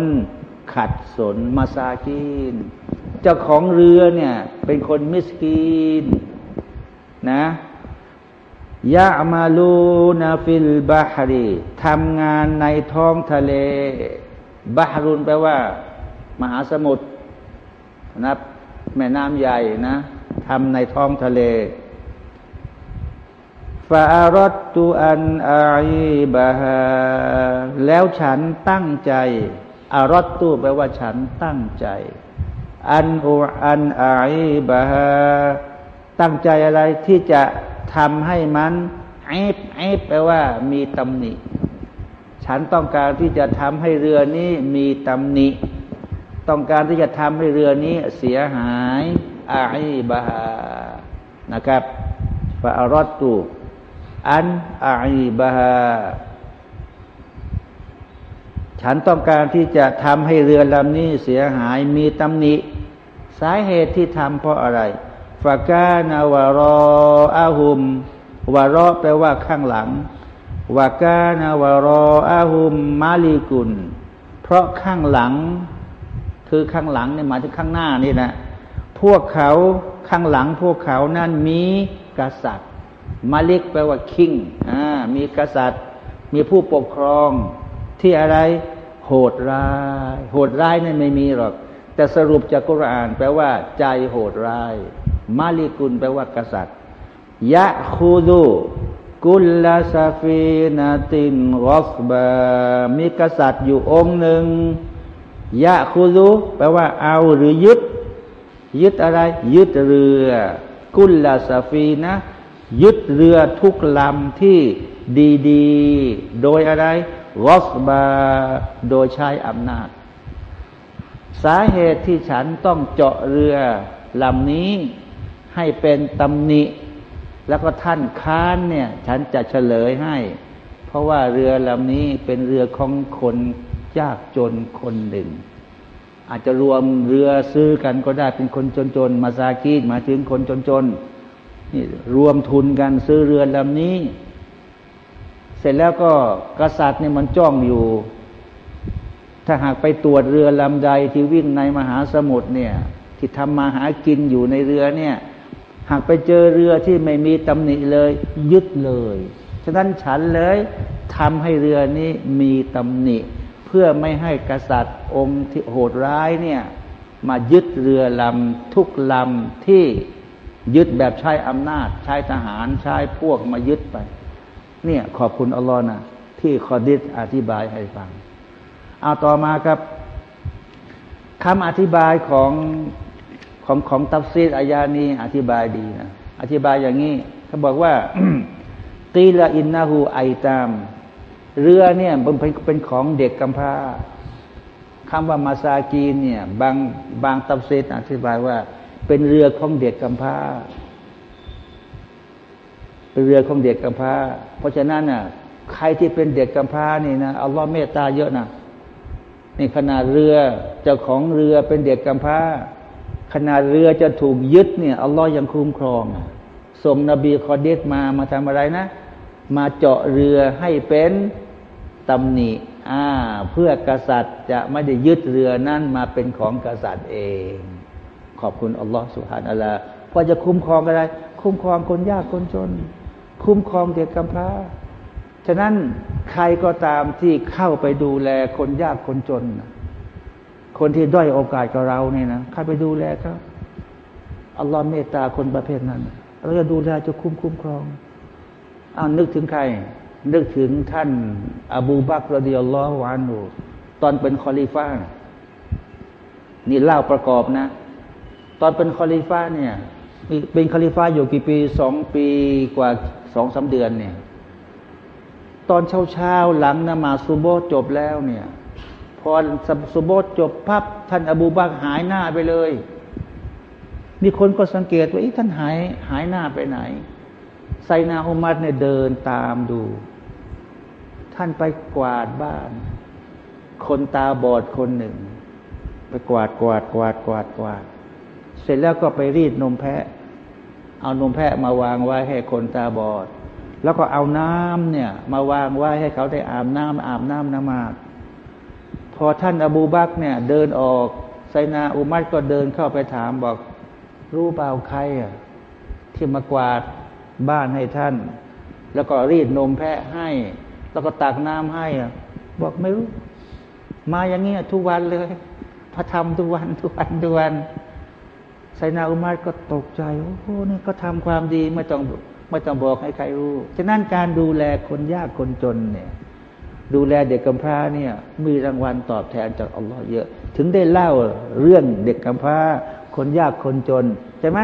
ขัดสนมาซากีนเจ้าของเรือเนี่ยเป็นคนمسكين นะ يعملون في البحر ทำงานในท้องทะเล بحر แปลว่า มหาสมุทรนะแม่น้ำใหญ่นะทำในท้องทะเลفأردت أن أعيبهاแล้วฉันตั้งใจ อารตตุแปลว่าฉันตั้งใจ อันอูอันอาอีบาฮาตั้งใจอะไรที่จะทำให้มันไอ้ไอ้แปลว่ามีตำหนิ ฉันต้องการที่จะทำให้เรือนี้มีตำหนิ ต้องการที่จะทำให้เรือนี้เสียหายอาอีบานะครับฟาอรอตุอันอาอีบาฉันต้องการที่จะทำให้เรือลำนี้เสียหายมีตำหนิ สาเหตุที่ทำเพราะอะไรฟากานาวารออาหุมวารอแปลว่าข้างหลัง วากานาวรออาหุมมาลีกุล เพราะข้างหลัง คือข้างหลังเนี่ยหมายถึงข้างหน้านี่นะพวกเขาข้างหลังพวกเขานั่นมีกษัตริย์ ملك แปลว่า king อ่ามีกษัตริย์ มีผู้ปกครองที่อะไร โหดร้าย โหดร้ายนั่นไม่มีหรอก แต่สรุปจากกุรอาน แปลว่า ใจโหดร้าย ملك แปลว่ากษัตริย์ يأخذ كل سفينة غصبا มีกษัตริย์อยู่องค์หนึ่งยะคูรุแปลว่าเอาหรือยึด ยึดอะไร ยึดเรือ กุลลาสฟีนะยึดเรือทุกลำที่ดีๆ โดยอะไรวอสบาโดยใช้อำนาจ สาเหตุที่ฉันต้องเจาะเรือลำนี้ให้เป็นตำหนิ แล้วก็ท่านค้านเนี่ย ฉันจะเฉลยให้ เพราะว่าเรือลำนี้เป็นเรือของคนยากจนคนหนึ่ง อาจจะรวมเรือซื้อกันก็ได้เป็นคนจนๆมาซากีดมาถึงคนจนๆนี่รวมทุนกันซื้อเรือลำนี้ เสร็จแล้วก็กษัตริย์เนี่ยมันจ้องอยู่ ถ้าหากไปตรวจเรือลำใดที่วิ่งในมหาสมุทรเนี่ย ที่ทำมาหากินอยู่ในเรือเนี่ย หากไปเจอเรือที่ไม่มีตำหนิเลย ยึดเลย ฉะนั้นฉันเลยทำให้เรือนี้มีตำหนิ เพื่อไม่ให้กษัตริย์องค์ที่โหดร้ายเนี่ยมายึดเรือลำทุกลำที่ยึดแบบใช้อำนาจ ใช้ทหารใช้พวกมายึดไป เนี่ยขอบคุณอัลลอฮ์นะที่คอดิษอธิบายให้ฟัง เอาต่อมาครับคำอธิบายของ ของของตัฟซีรอายะฮ์นี้อธิบายดีนะอธิบายอย่างนี้เขาบอกว่าقيل إنه أيتام เรือเนี่ยเป็นเป็นของเด็กกำพร้าคำว่าمساكين เนี่ย บางบางตัฟซีรอธิบายว่า เป็นเรือของเด็กกำพร้าเป็นเรือของเด็กกำพร้า เพราะฉะนั้นน่ะใครที่เป็นเด็กกำพร้านี่นะอัลลอฮ์เมตตาเยอะนะนี่ขนาดเรือเจ้าของเรือเป็นเด็กกำพร้า ขนาดเรือจะถูกยึดเนี่ยอัลลอฮ์ยังคุ้มครองส่งนบีคอเดสมามาทำอะไรนะ มาเจาะเรือให้เป็นตำหนิอ่าเพื่อกษัตริย์จะไม่ได้ยึดเรือนั้นมาเป็นของกษัตริย์เอง ขอบคุณอัลลอฮฺสุฮานัลลาพอจะคุ้มครองอะไร คุ้มครองคนยากคนจน คุ้มครองเด็กกำพร้าฉะนั้นใครก็ตามที่เข้าไปดูแลคนยากคนจน คนที่ด้อยโอกาสกับเราเนี่ยนะเข้าไปดูแลเขาอัลลอฮ์เมตตาคนประเภทนั้น เราจะดูแลจะคุ้มคุ้มครองอ้าวนึกถึงใคร นึกถึงท่าน อบูบักรดิยัลลอฮวานูตอนเป็นคอลิฟ้า นี่เล่าประกอบนะ ตอนเป็นคอลิฟ้าเนี่ยเป็นคอลิฟ้าอยู่กี่ปีสองปีกว่าสองสาเดือนเนี่ย ตอนเช้าเช้าหลังนมาซูโบจบแล้วเนี่ย พอซูโบจบพับท่านอบูบักหายหน้าไปเลย มีคนก็สังเกตว่าท่านหายหายหน้าไปไหน ไซนาอุมัดเนี่ยเดินตามดู ท่านไปกวาดบ้าน คนตาบอดคนหนึ่ง ไปกวาดกวาดกวาดกวาดกวาด เสร็จแล้วก็ไปรีดนมแพะ เอานมแพะมาวางไว้ให้คนตาบอด แล้วก็เอาน้ำเนี่ย มาวางไว้ให้เขาได้อาบน้ำอาบน้ำน้ำมาด อท่านอบูบักเนี่ยเดินออกไซนาอุมัดก็เดินเข้าไปถามบอก รู้เปล่าใครอะที่มากวาดบ้านให้ท่าน แล้วก็รีดนมแพะให้ แล้วก็ตักน้ำให้อะบอกไม่รู้ มาอย่างเงี้ยทุกวันเลยพระธรรมทุกวันทุกวันทุกวันไซนาอุมาตก็ตกใจโอ้โหนี่ก็ทำความดีไม่ต้องไม่ต้องบอกให้ใครรู้ ฉะนั้นการดูแลคนยากคนจนเนี่ย ดูแลเด็กกำพร้าเนี่ยมีรางวัลตอบแทนจากอัลลอฮ์เยอะ ถึงได้เล่าเรื่องเด็กกำพร้า คนยากคนจนใช่ไหม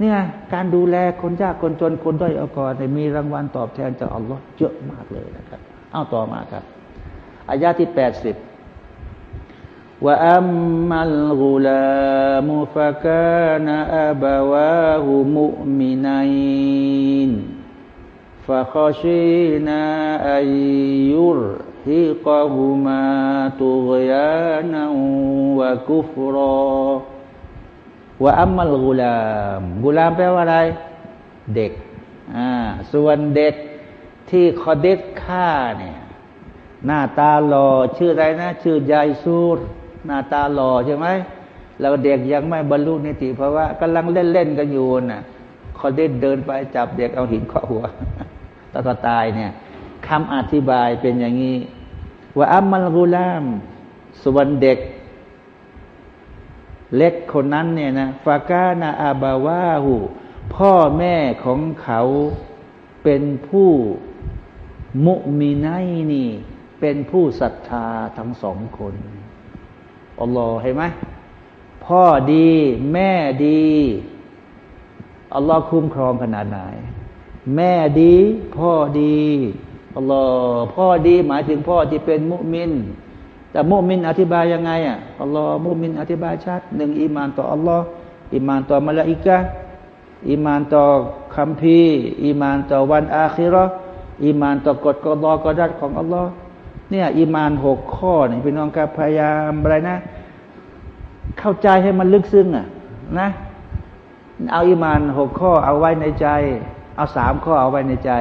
เนี่ยการดูแลคนยากคนจนคนด้อยโอกาสมีรางวัลตอบแทนจากอัลลอฮ์เยอะมากเลยนะครับ เอาต่อมาครับอายาที่แปดสิบว่าอัมมัลกุลามุฟะกานะอับวาหุมุมินัยน فخشينا أن يرهقهما طغيانا وكفرا ว่าอัมมัลกุลามกุลามแปลว่าอะไร เด็ก อ่า ส่วนเด็กที่คอเด็ดฆ่าเนี่ย หน้าตาหล่อชื่ออะไรนะ ชื่อยายซูรหน้าตาหล่อใช่ไหมแล้วเด็กยังไม่บรรลุนิติเพราะว่ากำลังเล่นเล่นกันอยู่น่ะคอเด็ดเดินไปจับเด็กเอาหินข้อหัว ตล้วก็ตายเนี่ยคำอธิบายเป็นอย่างนี้ ว่าอัมมัลกุลาม ส่วนเด็ก เล็กคนนั้นเนี่ยนะฟากานาอาบาวาหูพ่อแม่ของเขาเป็นผู้มุมีไนนี่ เป็นผู้ศรัทธาทั้งสองคนอัลลอฮ์เห็นไหมพ่อดี แม่ดีอัลลอฮ์คุ้มครองขนาดไหน แม่ดี พ่อดีอัลลอฮ์พ่อดีหมายถึงพ่อที่เป็นมุมิน แต่มุมินอธิบายยังไงอะอัลลอฮ์มุมินอธิบายชัดหนึ่งอีมานต่ออัลลอฮ์อีมานต่อมลาอิกะอีมานต่อคัมภีร์อีมานต่อวันอาคิเราะฮ์อีมานต่อกฎกอดอกอดัรของอัลลอฮ์เนี่ยอีมานหกข้อนี่พี่น้องครับพยายามอะไรนะ เข้าใจให้มันลึกซึ้งอะนะ เอาอีมานหกข้อเอาไว้ในใจ เอาสามข้อเอาไว้ในใจ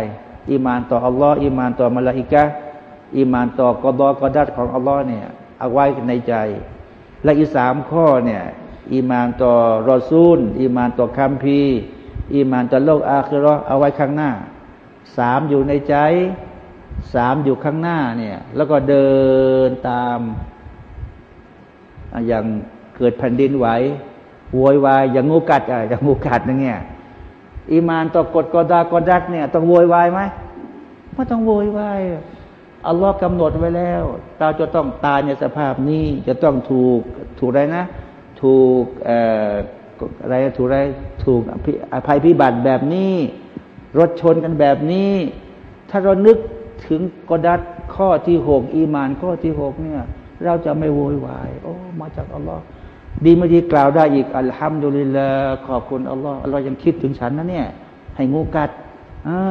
อีมานต่ออัลลอฮ์อีมานต่อมลาอิกะอีมานต่อกอดอกอดัรของอัลลอฮ์เนี่ยเอาไว้ในใจ และอีกสามข้อเนี่ยอีมานต่อรอซูล อีมานต่อคัมภีร์อีมานต่อโลกอาคิเราะฮ์เอาไว้ข้างหน้าสามอยู่ในใจสามอยู่ข้างหน้าเนี่ยแล้วก็เดินตามอย่างเกิดแผ่นดินไหวโวยวายอย่างงูกัดอะอย่างงูกัดนั่นเนี่ย อีมานต่อกฎกอดากอดักเนี่ยต้องโวยวายไหมไม่ต้องโวยวายอัลลอฮ์กำหนดไว้แล้ว เราจะต้องตายในสภาพนี้ จะต้องถูกถูกอะไรนะ ถูกอะไรถูกอะไรถูกอภัยพิบัติแบบนี้ รถชนกันแบบนี้ ถ้าเรานึกถึงกอดัดข้อที่หกอีมานข้อที่หกเนี่ย เราจะไม่โวยวาย โอ้ มาจากอัลลอฮ์ ดีไม่ดีกล่าวได้อีกอัลฮัมดุลิลลาขอบคุณอัลลอฮ์อัลลอฮ์ยังคิดถึงฉันนะเนี่ย ให้งูกัด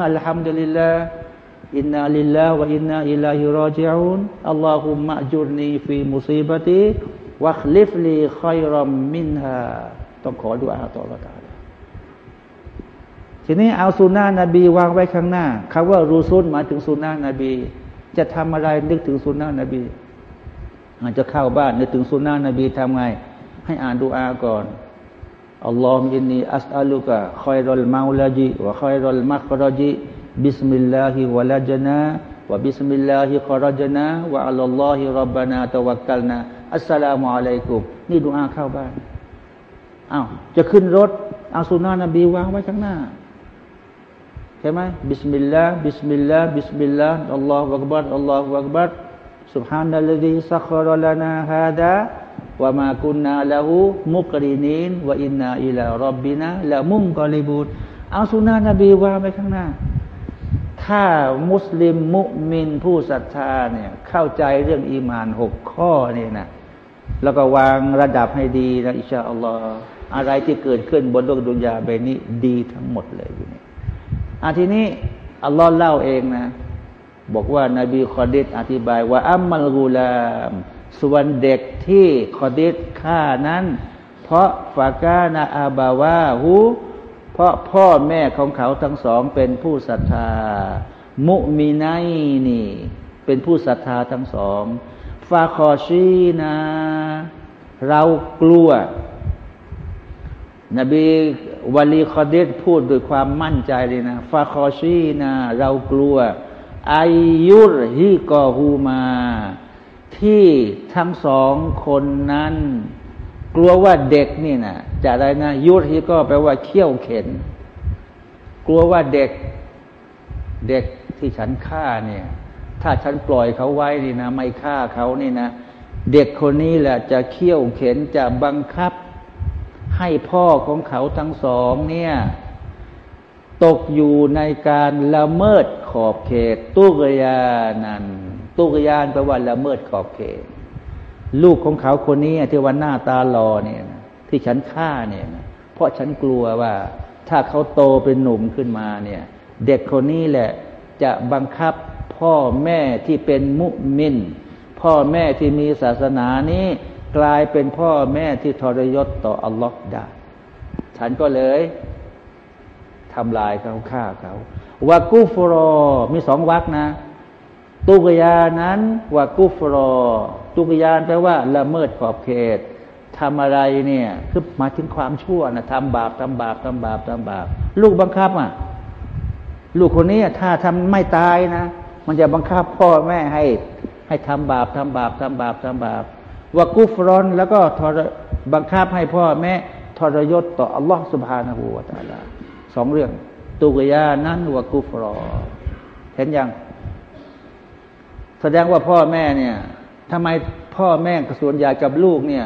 อัลฮัมดุลิลลาإنا لله وإنا إليه راجعون اللهم أجرني في مصيبتي واخلف لي خيرا منها ต้องขอดูอาต่อละกันทีนี้เอาสุนนะนบีวางไว้ข้างหน้าคำว่ารอซูลหมายถึงสุนนะนบี จะทำอะไรนึกถึงสุนนะนบีอาจจะเข้าบ้านนึกถึงสุนนะนบีทำไง ให้อ่านดูอาก่อน อัลลอฮฺอินนีอัสอัลุกะคอยรอลมาลาจิวะคอยรอลมักรจิบิสมิลลาฮิวะลาจนาวะบิสมิลลาฮิคอรจนาวะอัลลอฮิรับบานาตะวักกัลนาอัสสลามุอะลัยกุมนี่ดูอาเข้าบ้านอ้าวจะขึ้นรถเอาสุนานะบีวางไว้ข้างหน้าใช่ไหมบิสมิลลาห์บิสมิลลาห์บิสมิลลาห์อัลลอฮฺอักบัรอัลลอฮฺอักบัร سبحان الذي سخر لنا هذا ว่ามากุนนาละหูมุกรินีนว่าอินนาอิลารับบินะละมุมกอลิบูดเอาสุนานะบีว่าไปข้างหน้า ถ้ามุสลิมมุมินผู้ศรัทธาเนี่ยเข้าใจเรื่องอีมานหกข้อเนี่ยนะแล้วก็วางระดับให้ดีนะอินชาอัลลอฮ์อะไรที่เกิดขึ้นบนโลกดุนยาเบนี้ดีทั้งหมดเลยอยู่นี่อาทีนี้อัลลอฮ์เล่าเองนะ บอกว่านาบีคอดิษอธิบายว่าอัมมัลกูลาม ส่วนเด็กที่คอดิษฆ่านั้น เพราะฟากานาอาบาวาหูเพราะพ่อแม่ของเขาทั้งสองเป็นผู้ศรัทธา มุมีไนนี่ เป็นผู้ศรัทธาทั้งสองฟาคอชีนาเรากลัว นบีวลีคอดิษพูดด้วยความมั่นใจเลยนะฟาคอชีนาเรากลัวอายุรฮิกอฮูมา ที่ทั้งสองคนนั้น กลัวว่าเด็กนี่นะจะอะไรนะยุทธิก็แปลว่าเขี้ยวเข็น กลัวว่าเด็กเด็กที่ฉันฆ่าเนี่ย ถ้าฉันปล่อยเขาไว้นี่นะ ไม่ฆ่าเขานี่นะ เด็กคนนี้แหละจะเขี้ยวเข็นจะบังคับ ให้พ่อของเขาทั้งสองเนี่ย ตกอยู่ในการละเมิดขอบเขตตุกยานัน ตุกยานแปลว่าละเมิดขอบเขต ลูกของเขาคนนี้ที่วันหน้าตาหลอเนี่ยที่ฉันฆ่าเนี่ยเพราะฉันกลัวว่า ถ้าเขาโตเป็นหนุ่มขึ้นมาเนี่ย เด็กคนนี้แหละจะบังคับพ่อแม่ที่เป็นมุมิน พ่อแม่ที่มีศาสนานี้กลายเป็นพ่อแม่ที่ทรยศต่ออัลลอฮ์ได้ ฉันก็เลยทำลายเขาฆ่าเขาวากุฟรอมีสองวักนะ ตุกยานั้นว่ากุฟรอ ตุกยานแปลว่าละเมิดขอบเขตทำอะไรเนี่ยคือมาถึงความชั่วนะทำบาปทำบาปทำบาปทำบาป ลูกบังคับอะ ลูกคนนี้ถ้าทำไม่ตายนะ มันจะบังคับพ่อแม่ให้ ให้ทำบาปทำบาปทำบาปทำบาปว่ากุฟรอนแล้วก็ทรบังคับให้พ่อแม่ทรยศต่ออัลลอฮฺสุบฮานาหูวาตาลาสองเรื่อง ตุกยานั้นว่ากุฟรอเห็นยัง แสดงว่าพ่อแม่เนี่ยทำไมพ่อแม่ส่วนใหญ่กับลูกเนี่ย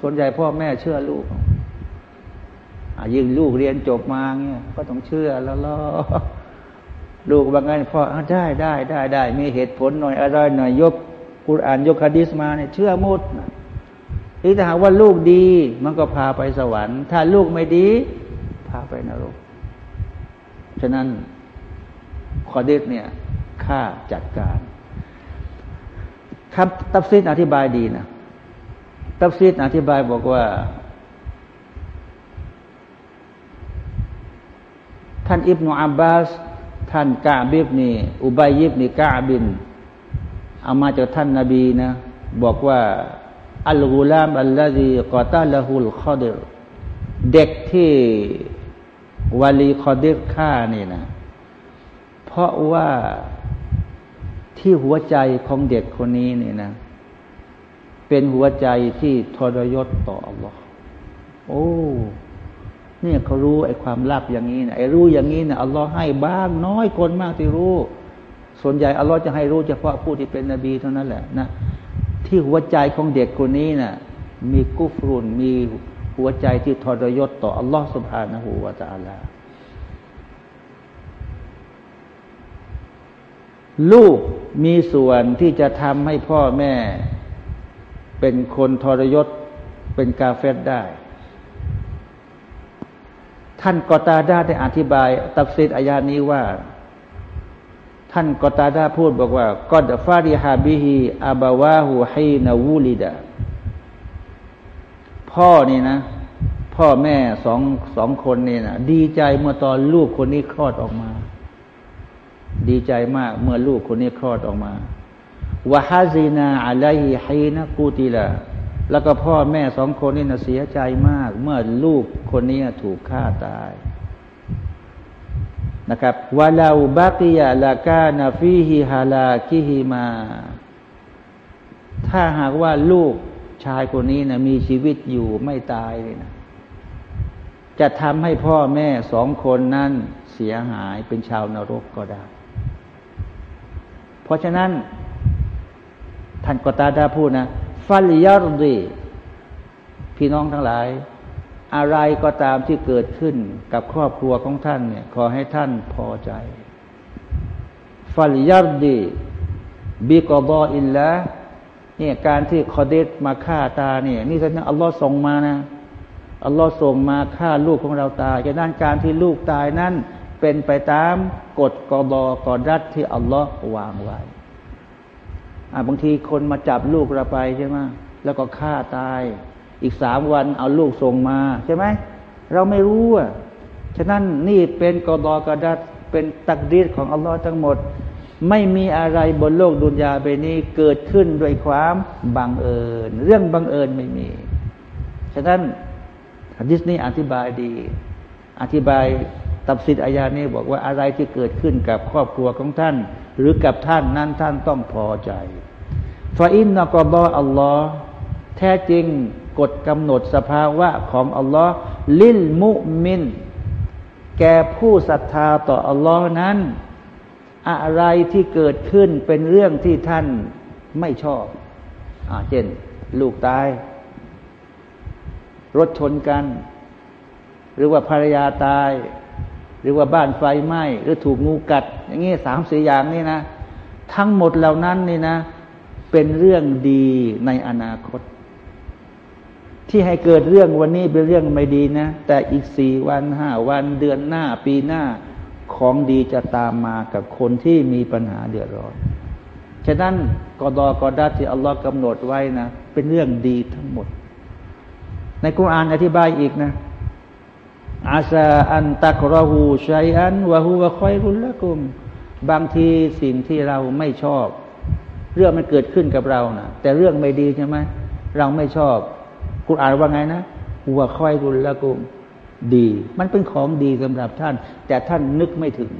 ส่วนใหญ่พ่อแม่เชื่อลูกยิ่งลูกเรียนจบมาเนี่ยก็ต้องเชื่อแล้วล่อลูกบางไงพ่อได้ได้ได้ได้มีเหตุผลหน่อยอะไรหน่อยยกกุรอานยกคดีสมาเนี่ยเชื่อหมดที่ถ้าหากว่าลูกดี มันก็พาไปสวรรค์ ถ้าลูกไม่ดี พาไปนรก ฉะนั้นคอดิสเนี่ยค่าจัดการ คำตัฟซีดอธิบายดีนะตัฟซีดอธิบายบอกว่า ท่านอิบนาอับบาส ท่านกาบิบนี่ อุบัยยิบนี่กาบิน เอามาจากท่านนาบีนะ บอกว่า อัลกุลามอัลลอฮีกอตาละฮุลคอดรเด็กที่วาลีคอดิรฆ่านี่นะ เพราะว่า ที่หัวใจของเด็กคนนี้เนี่ยนะ เป็นหัวใจที่ทรยศต่ออัลลอฮ์โอ้ เนี่ยเขารู้ไอ้ความลับอย่างนี้นะไอ้รู้อย่างนี้นะอัลลอฮ์ให้บ้างน้อยคนมากที่รู้ ส่วนใหญ่อัลลอฮ์จะให้รู้เฉพาะผู้ที่เป็นนบีเท่านั้นแหละนะที่หัวใจของเด็กคนนี้นะ่ะ มีกุฟรุนมีหัวใจที่ทรยศต่ออัลลอฮ์สุบฮานะฮูวาตาลา ลูกมีส่วนที่จะทำให้พ่อแม่ เป็นคนทรยศเป็นกาเฟตได้ ท่านกอตาดาได้อธิบาย ตัฟซีดอายานี้ว่า ท่านกอตาดาพูดบอกว่ากอดฟาริฮาบิฮีอาบาวาหูฮีนาวูลิดาพ่อนี่นะ พ่อแม่สองสองคนนี่นะดีใจเมื่อตอนลูกคนนี้คลอดออกมา ดีใจมากเมื่อลูกคนนี้คลอดออกมาวะฮาซีนาอะไลฮิฮีนะกูติละแล้วก็พ่อแม่สองคนนี่นะเสียใจมาก เมื่อลูกคนนี้ถูกฆ่าตายนะครับวะลาบาติยะลากานาฟีฮิฮาลาคิฮิมา ถ้าหากว่าลูกชายคนนี้นะมีชีวิตอยู่ไม่ตายเลยนะจะทำให้พ่อแม่สองคนนั้นเสียหายเป็นชาวนรกก็ได้ ราะฉะนั้น ท่านกตาดาพูดนะฟัลยารดีพี่น้องทั้งหลาย อะไรก็ตามที่เกิดขึ้นกับครอบครัวของท่านเนี่ย ขอให้ท่านพอใจฟัลยารดีบิกอบออินละเนี่ยการที่คอเดตมาฆ่าตาเนี่ย นี่แสดงอัลลอฮ์ส่งมานะอัลลอฮ์ส่งมาฆ่าลูกของเราตายจากนั้นการที่ลูกตายนั้น เป็นไปตามกฎกบกอรัดที่อัลลอฮ์วางไว้บางทีคนมาจับลูกเราไปใช่ไหมแล้วก็ฆ่าตาย อีกสามวันเอาลูกส่งมาใช่ไหมเราไม่รู้อะฉะนั้นนี่เป็นกฎกอรัดเป็นตักดีรของอัลลอฮ์ทั้งหมด ไม่มีอะไรบนโลกดุนยาเบนี้เกิดขึ้นด้วยความบังเอิญ เรื่องบังเอิญไม่มี ฉะนั้นฮะดิษนี้อธิบายดี อธิบาย ตับสิทธิอายานี้บอกว่าอะไรที่เกิดขึ้นกับครอบครัวของท่าน หรือกับท่านนั้นท่านต้องพอใจฟาอินนักบออัลลอฮ์แท้จริงกฎกำหนดสภาวะของอัลลอฮ์ลิลมุมิน แก่ผู้ศรัทธาต่ออัลลอฮ์นั้น อะไรที่เกิดขึ้นเป็นเรื่องที่ท่านไม่ชอบอาเช่น ลูกตาย รถชนกัน หรือว่าภรรยาตาย หรือว่าบ้านไฟไหม้หรือถูกงูกัด อย่างนี้สามสี่อย่างนี่นะ ทั้งหมดเหล่านั้นนี่นะ เป็นเรื่องดีในอนาคต ที่ให้เกิดเรื่องวันนี้เป็นเรื่องไม่ดีนะ แต่อีกสี่วันห้าวันเดือนหน้าปีหน้าของดีจะตามมากับคนที่มีปัญหาเดือดร้อนฉะนั้นกอดอกอดัที่อัลลอฮ์กำหนดไว้นะ เป็นเรื่องดีทั้งหมด ในกุรอานอธิบายอีกนะ อาซาอันตักรหูชัยอันวะฮูวะคอยรุนละกุม บางทีสิ่งที่เราไม่ชอบ เรื่องมันเกิดขึ้นกับเรานะแต่เรื่องไม่ดีใช่ไหมเราไม่ชอบคุณอ่านว่าไงนะหัวคอยรุนละกุม ดี มันเป็นของดีสำหรับท่าน แต่ท่านนึกไม่ถึง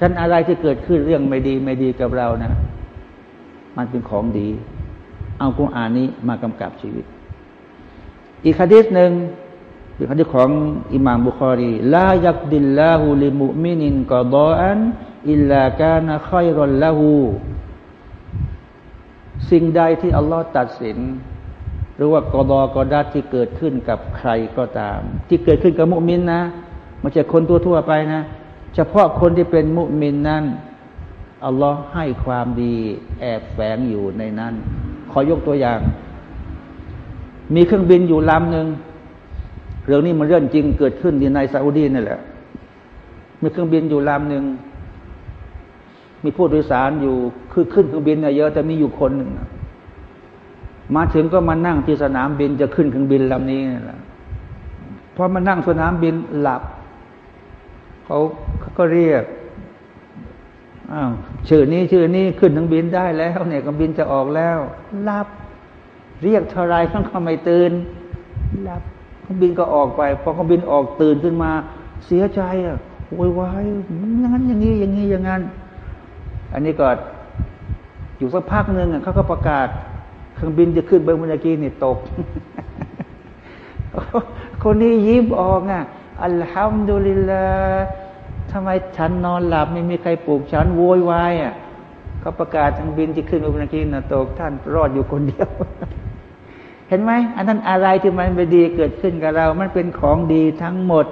ฉันอะไรที่เกิดขึ้นเรื่องไม่ดีไม่ดีกับเรานะ มันเป็นของดี เอากุณอ่านนี้มากำกับชีวิต อีกคดีหนึ่ง เป็นคำของอิหม่ามบุคอรีลายักดิลลาหูลิมุมินินกอดออันอิลลากานะคอยรอนละหูสิ่งใดที่อัลลอฮ์ตัดสิน หรือว่ากอดอกอดัดที่เกิดขึ้นกับใครก็ตาม ที่เกิดขึ้นกับมุมินนะไม่ใช่คนทั่วไปนะ เฉพาะคนที่เป็นมุมินนั้นอัลลอฮ์ให้ความดีแอบแฝงอยู่ในนั้น ขอยกตัวอย่าง มีเครื่องบินอยู่ลำหนึ่ง เรื่องนี้มันเรื่องจริงเกิดขึ้นที่ในซาอุดีนี่แหละ มีเครื่องบินอยู่ลำหนึ่งมีผู้โดยสารอยู่คือขึ้นเครื่องบินเนี่ยเยอะแต่มีอยู่คนหนึ่งมาถึงก็มานั่งที่สนามบินจะขึ้นเครื่องบินลำนี้นี่แหละพอมานั่งสนามบินหลับเขาเขาก็เรียกอ้าวชื่อนี้ชื่อนี้ขึ้นเครื่องบินได้แล้ว เนี่ยเครื่องบินจะออกแล้วหลับ เรียกเท่าไรมันก็ไม่ตื่นหลับ เครื่องบินก็ออกไปพอเครื่องบินออกตื่นขึ้นมา เสียใจอะโวยวายอย่างนั้นอย่างนี้อย่างนี้อย่างนั้น อันนี้ก็อยู่สักพักหนึ่งเขาก็ประกาศ เครื่องบินจะขึ้นเบอร์มุนากีนี่ตก คนนี้ยิ้มออกอะอัลฮัมดุลิลลาทำไมฉันนอนหลับไม่มีใครปลุกฉันโวยวายอะเขาประกาศเครื่องบินจะขึ้นเบอร์มุนากีน่ะตกท่านรอดอยู่คนเดียว เห็นไหมอันนั้นอะไรที่มันไม่ดีเกิดขึ้นกับเรา มันเป็นของดีทั้งหมด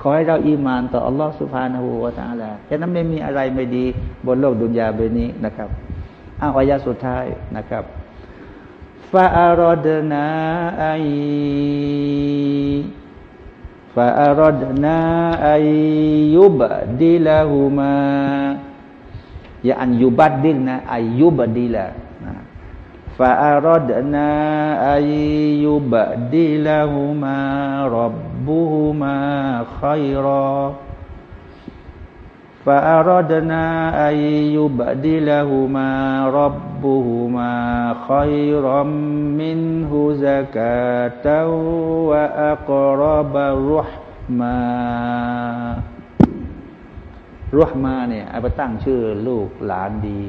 ขอให้เราอีมานต่ออัลลอฮฺสุภาณหูวาตาลาแค่นั้นไม่มีอะไรไม่ดีบนโลกดุนยาเบนี้นะครับอ้าวอายะสุดท้ายนะครับฟาอารดนาไอฟาอารดนาไอยุบดิลาหูมาอย่าอันยุบัดดิลนะไอยุบดิลา ฟาอารดนาไอยุบดิลาหูมารับบุฮุมาขัยรอ فأردنا أن يبدلهما ربهما خيرا منه زكاة وأقرب رحما รุหมาเนี่ยเอาไปตั้งชื่อลูกหลานดี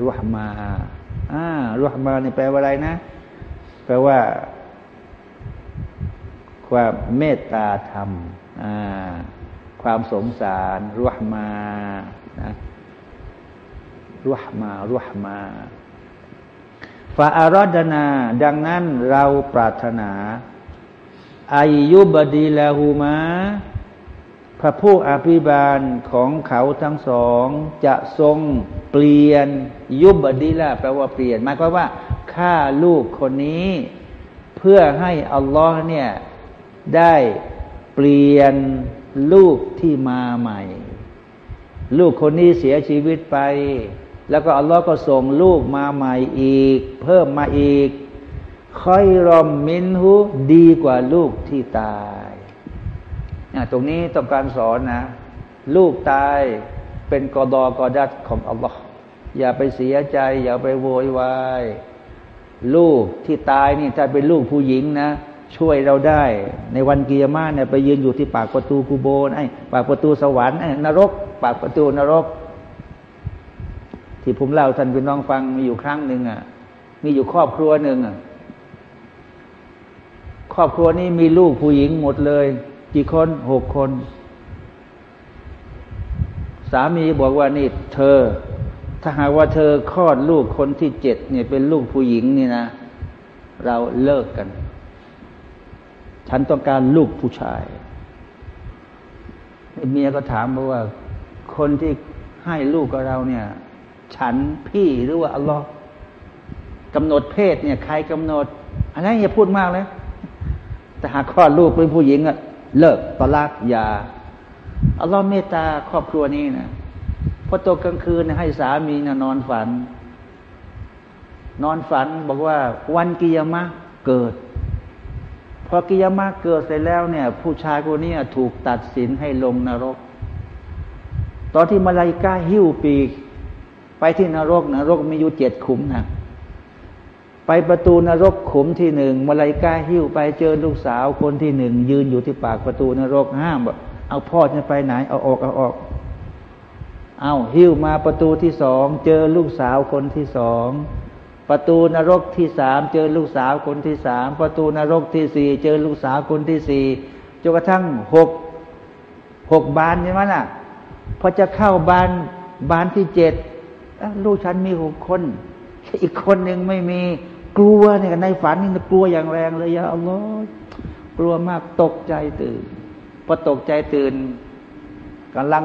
รุหมา อ่ารุหมาเนี่ยแปลว่าอะไรนะ แปลว่า ความเมตตาธรรมความสงสารรุหมานะรุหมารุหมาฟาอารดนา ดังนั้นเราปรารถนาอายุบดีลาหูมา พระผู้อภิบาลของเขาทั้งสองจะทรงเปลี่ยนยุบดีละแปลว่าเปลี่ยนหมายความว่าฆ่าลูกคนนี้ เพื่อให้อัลลอฮ์เนี่ยได้เปลี่ยนลูกที่มาใหม่ ลูกคนนี้เสียชีวิตไป แล้วก็อัลลอฮ์ก็ส่งลูกมาใหม่อีก เพิ่มมาอีกค่อยรอมมินหุดีกว่าลูกที่ตาย ตรงนี้ต้องการสอนนะ ลูกตายเป็นกอดอกอดัดของอัลลอฮ์อย่าไปเสียใจ อย่าไปโวยวายลูกที่ตายนี่ถ้าเป็นลูกผู้หญิงนะ ช่วยเราได้ ในวันกิยามาเนี่ยไปยืนอยู่ที่ปากประตูกูโบนไอ้ปากประตูสวรรค์ไอ้นรก ปากประตูนรก ที่ผมเล่าท่านพี่น้องฟังมีอยู่ครั้งหนึ่งอะ มีอยู่ครอบครัวหนึ่งอะครอบครัวนี้มีลูกผู้หญิงหมดเลย กี่คนหกคน สามีบอกว่านี่เธอ ถ้าหากว่าเธอคลอดลูกคนที่เจ็ดเนี่ยเป็นลูกผู้หญิงนี่นะ เราเลิกกัน ฉันต้องการลูกผู้ชายเมียก็ถามบอกว่า คนที่ให้ลูกกับเราเนี่ย ฉันพี่หรือว่าอัลลอฮ์กำหนดเพศเนี่ย ใครกำหนด อะไรอย่าพูดมากเลยแต่หากคลอดลูกเป็นผู้หญิงอะ เลิกตลักยาอัลลอฮ์เมตตาครอบครัวนี้นะพอตกกลางคืนให้สามีนะนอนฝัน นอนฝันบอกว่าวันกิยามะเกิด พอกิยามะเกิดเสร็จแล้วเนี่ย ผู้ชายคนนี้ถูกตัดสินให้ลงนรก ตอนที่มาลายกาหิ้วปีก ไปที่นรกนรกมีอยู่เจ็ดขุมนะ ไปประตูนรกขุมที่หนึ่งมาลายกาหิ้วไปเจอลูกสาวคนที่หนึ่งยืนอยู่ที่ปากประตูนรกห้ามบอกเอาพ่อจะไปไหน เอาออกเอาออก เอาหิ้วมาประตูที่สองเจอลูกสาวคนที่สองประตูนรกที่สามเจอลูกสาวคนที่สามประตูนรกที่สี่เจอลูกสาวคนที่สี่จนกระทั่งหกหกบานใช่ไหมล่ะพอจะเข้าบานบานที่เจ็ดลูกฉันมีหกคน อีกคนหนึ่งไม่มี กลัวเนี่ยในฝันนี่กลัวอย่างแรงเลยยาอัลลอฮ์กลัวมากตกใจตื่นพอตกใจตื่นกำลัง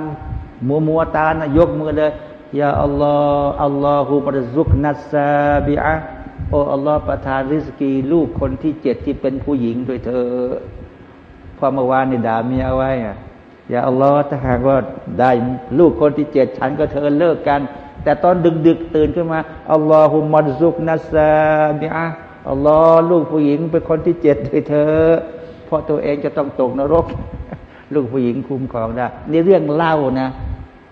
มัวมัวตานะยกมือเลยยาอัลลอฮ์อัลลอฮฺบริสุกนัสซาบิอะโอ้อัลลอฮ์ประทานริสกีลูกคนที่เจ็ดที่เป็นผู้หญิงด้วยเธอพอเมื่อวานนี่ด่าเมียไว้อะยาอัลลอฮ์ถ้าหากว่าได้ลูกคนที่เจ็ดฉันก็เธอเลิกกัน แต่ตอนดึกดึกตื่นขึ้นมาอัลลอฮฺมัดซุกนัสซาบิอะอัลลอฮ์ลูกผู้หญิงเป็นคนที่เจ็ดด้วยเธอเพราะตัวเองจะต้องตกนรก ลูกผู้หญิงคุ้มครองได้นี่เรื่องเล่านะ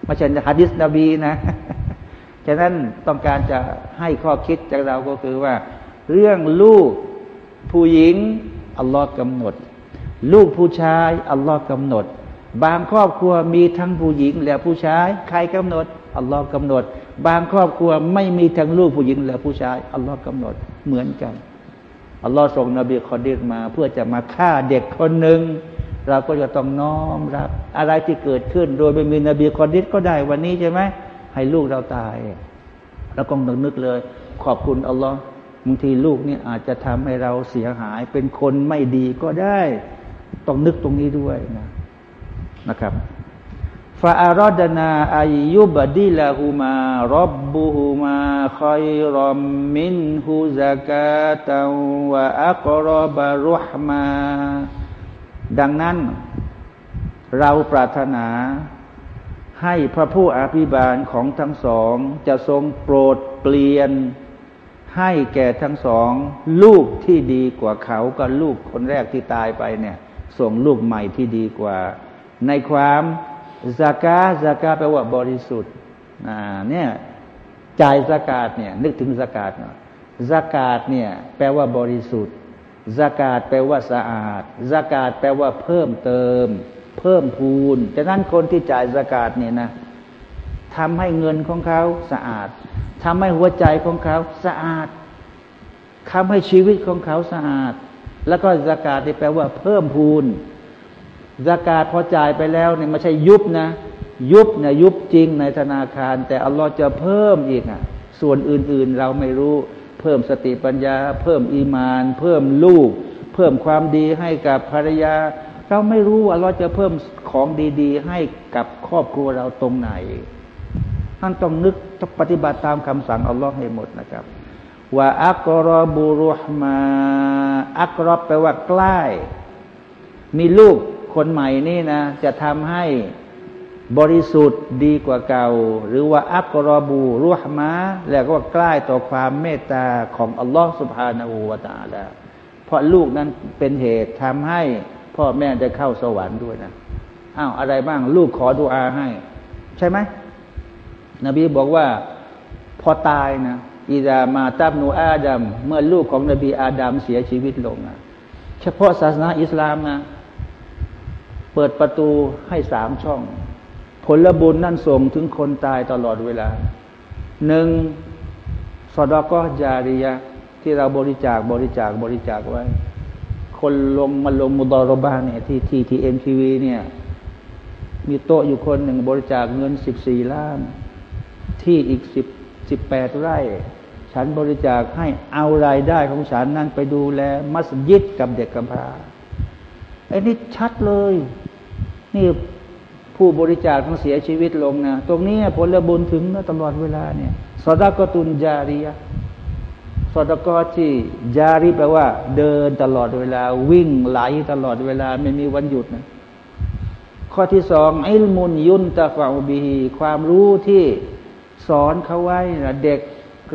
ไม่ใช่ฮะดิษนบีนะฉะนั้นต้องการจะให้ข้อคิดจากเราก็คือว่า เรื่องลูกผู้หญิงอัลลอฮ์กำหนด ลูกผู้ชายอัลลอฮ์กำหนด บางครอบครัวมีทั้งผู้หญิงและผู้ชาย ใครกำหนดอัลลอฮ์กำหนด บางครอบครัวไม่มีทั้งลูกผู้หญิงและผู้ชายอัลลอฮ์กำหนดเหมือนกันอัลลอฮ์ส่งนบีคอดีรมา เพื่อจะมาฆ่าเด็กคนหนึ่งเราก็จะต้องน้อมรับ อะไรที่เกิดขึ้น โดยไม่มีนบีคอดิษก็ได้วันนี้ใช่ไหมให้ลูกเราตาย แล้วก็ต้องนึกเลย ขอบคุณอัลลอฮ์บางทีลูกนี่อาจจะทำให้เราเสียหาย เป็นคนไม่ดีก็ได้ ต้องนึกตรงนี้ด้วยนะนะครับ ฟาอารดนาอายุบดีละหูมารบบุหูมาคอยรอมมินหูซากาตาวะอักรบารุฮมา ดังนั้น เราปรารถนา ให้พระผู้อภิบาลของทั้งสอง จะทรงโปรดเปลี่ยน ให้แก่ทั้งสอง ลูกที่ดีกว่าเขากับลูกคนแรกที่ตายไปเนี่ย ส่งลูกใหม่ที่ดีกว่า ในความ สากาสากาแปลว่าบริสุทธิ์เนี่ยจ่ายสากาศเนี่ยนึกถึงสากาศเนาะสากาศเนี่ยแปลว่าบริสุทธิ์สากาศแปลว่าสะอาดสากาศแปลว่าเพิ่มเติม เพิ่มพูนฉะนั้นคนที่จ่ายสากาศเนี่ยนะทำให้เงินของเขาสะอาดทำให้หัวใจของเขาสะอาดทำให้ชีวิตของเขาสะอาด แล้วก็สากาศที่แปลว่าเพิ่มพูน สากาศพอจ่ายไปแล้วเนี่ยไม่ใช่ยุบนะ ยุบเนี่ยยุบจริงในธนาคาร แต่อัลลอฮ์จะเพิ่มอีกอะ ส่วนอื่นๆเราไม่รู้ เพิ่มสติปัญญา เพิ่มอีมาน เพิ่มลูก เพิ่มความดีให้กับภรรยา เราไม่รู้ว่าเราจะเพิ่มของดีๆ ให้กับครอบครัวเราตรงไหนท่านต้องนึกต้องปฏิบัติตามคำสั่งอัลลอฮ์ให้หมดนะครับว่าอักรอบูรุฮมาอักรอบแปลว่าใกล้ มีลูก คนใหม่นี่นะ จะทำให้บริสุทธิ์ดีกว่าเก่า หรือว่าอักรอบูรุฮมะแล้วก็ใกล้ต่อความเมตตาของอัลลอฮฺสุบฮานาอูวาตาแล้วเพราะลูกนั้นเป็นเหตุทำให้พ่อแม่ได้เข้าสวรรค์ด้วยนะอ้าวอะไรบ้าง ลูกขอดุอาให้ ใช่ไหมนบีบอกว่าพอตายนะอิดามาตับนูอาดัมเมื่อลูกของนบีอาดัมเสียชีวิตลงนะเฉพาะศาสนาอิสลามนะ เปิดประตูให้สามช่อง ผลบุญนั่นส่งถึงคนตายตลอดเวลาหนึ่งสอดก็จาริยะที่เราบริจาคบริจาคบริจาคไว้ คนลงมาลงมุดอรบาเนี่ยที่ที่ทีเอ็มทีวีเนี่ย มีโต๊ะอยู่คนหนึ่งบริจาคเงินสิบสี่ล้าน ที่อีกสิบสิบแปดไร่ ฉันบริจาคให้เอารายได้ของฉันนั้นไปดูแลมัสยิดกับเด็กกำพร้าไอ้นี่ชัดเลย นี่ผู้บริจาคต้องเสียชีวิตลงนะตรงนี้ผลบุญถึงตลอดเวลาเนี่ยสอดกตุนจาริยะสอดกที่จาริแปลว่า เดินตลอดเวลา วิ่งไหลตลอดเวลาไม่มีวันหยุดนะข้อที่สองอิลมุนยุนตะฟาบีความรู้ที่สอนเขาไว้นะเด็ก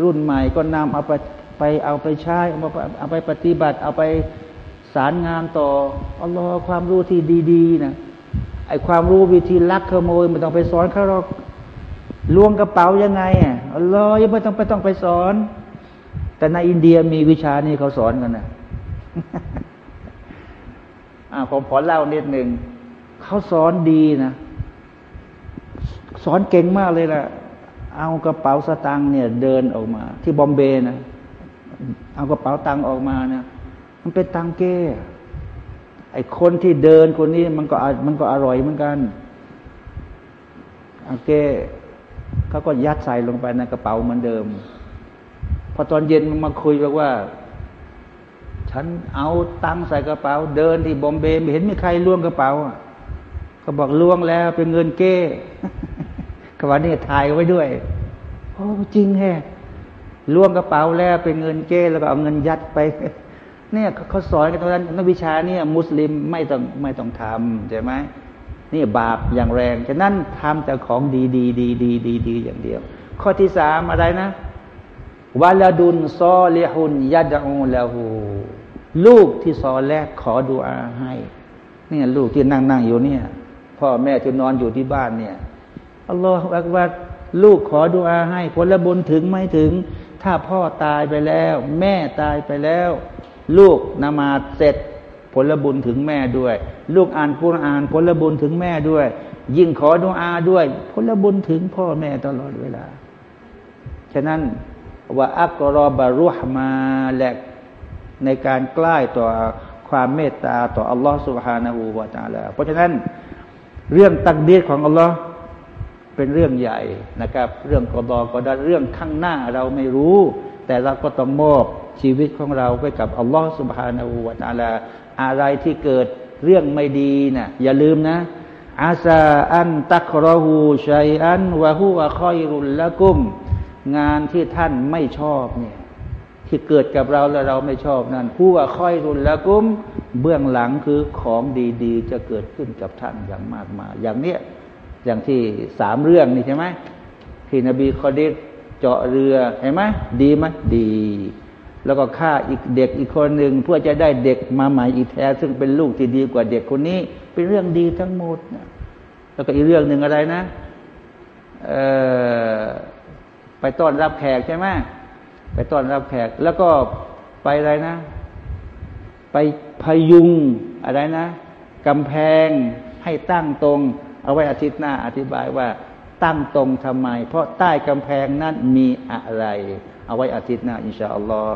รุ่นใหม่ก็นำเอาไปไปเอาไปใช้เอาไปเอาไปปฏิบัติ เอาไปสารงานต่ออัลลอฮ์ความรู้ที่ดี ๆนะ ไอความรู้วิธีลักขโมยไม่ต้องไปสอนเขาหรอกล้วงกระเป๋ายังไงอะรอยังไม่ต้องไปต้องไปสอน แต่ในอินเดียมีวิชานี่เขาสอนกันนะอ่าผมขอเล่านิดหนึ่งเขาสอนดีนะสอนเก่งมากเลยล่ะ เอากระเป๋าสตังค์เนี่ย เดินออกมา ที่บอมเบย์นะเอากระเป๋าตังค์ออกมาเนี่ยมันเป็นตังเก้ ไอ้คนที่เดินคนนี้มันก็มันก็อร่อยเหมือนกันโอเคเขาก็ยัดใส่ลงไปในกระเป๋าเหมือนเดิม พอตอนเย็นมันมาคุยบอกว่า ฉันเอาตังค์ใส่กระเป๋า เดินที่บอมเบย์ไม่เห็นมีใครล่วงกระเป๋าเขาบอกล่วงแล้วเป็นเงินเก้กวันนี้ถ่ายไว้ด้วยโอ้จริงแฮล่วงกระเป๋าแล้วเป็นเงินเก้แล้วก็เอาเงินยัดไป เนี่ยเขาสอนกันตรงนั้นนักวิชาเนี่ยมุสลิมไม่ต้องไม่ต้องทำใช่ไหมนี่บาปอย่างแรงฉะนั้นทำแต่ของดีดีดีดีดีดีอย่างเดียว ข้อที่สามอะไรนะวาลาดุนซอเลหุนยัดอูลาหูลูกที่ซอแรกขอดุอาให้เนี่ยลูกที่นั่งนั่งอยู่เนี่ย พ่อแม่ที่นอนอยู่ที่บ้านเนี่ยอัลลอฮฺอักบัดลูกขอดุอาให้ ผลบุญถึงไม่ถึง ถ้าพ่อตายไปแล้ว แม่ตายไปแล้ว ลูกนมาเสร็จผลบุญถึงแม่ด้วย ลูกอ่านกุรอานผลบุญถึงแม่ด้วย ยิ่งขอดุอาด้วย ผลบุญถึงพ่อแม่ตลอดเวลา ฉะนั้นว่าอักรอบารุหมาและในการใกล้ต่อความเมตตาต่ออัลลอฮฺสุบฮานาหูวาตาลาเพราะฉะนั้นเรื่องตักดีของอัลลอฮ์เป็นเรื่องใหญ่นะครับ เรื่องกอดอกอดันเรื่องข้างหน้าเราไม่รู้ แต่เราก็ต้องมอบ ชีวิตของเราไปกับอัลลอฮฺสุบฮานาหูวาตาลาอะไรที่เกิดเรื่องไม่ดีนะ่ะอย่าลืมนะอาซาอันตักรอหูชัยอันวะฮูวะคอยรุลละกุม งานที่ท่านไม่ชอบเนี่ยที่เกิดกับเราแล้วเราไม่ชอบนั่นผู้ว่าค่อยรุนละกุม เบื้องหลังคือของดีๆ จะเกิดขึ้นกับท่านอย่างมากมายอย่างเนี้ยอย่างที่สามเรื่องนี่ใช่ไหมที่นบีคอดิษเจาะเรือเห็นไหมดีไหมดี แล้วก็ฆ่าอีกเด็กอีกคนหนึ่งเพื่อจะได้เด็กมาใหม่อีกแท้ ซึ่งเป็นลูกที่ดีกว่าเด็กคนนี้ เป็นเรื่องดีทั้งหมดนะแล้วก็อีกเรื่องหนึ่งอะไรนะเออไปต้อนรับแขกใช่ไหมไปต้อนรับแขก แล้วก็ไปอะไรนะ ไปพยุงอะไรนะกำแพงให้ตั้งตรง เอาไว้อาทิตย์หน้าอธิบายว่าตั้งตรงทำไม เพราะใต้กำแพงนั้นมีอะไร เอาไว้อาทิตย์หน้าอินชาอัลลอฮ์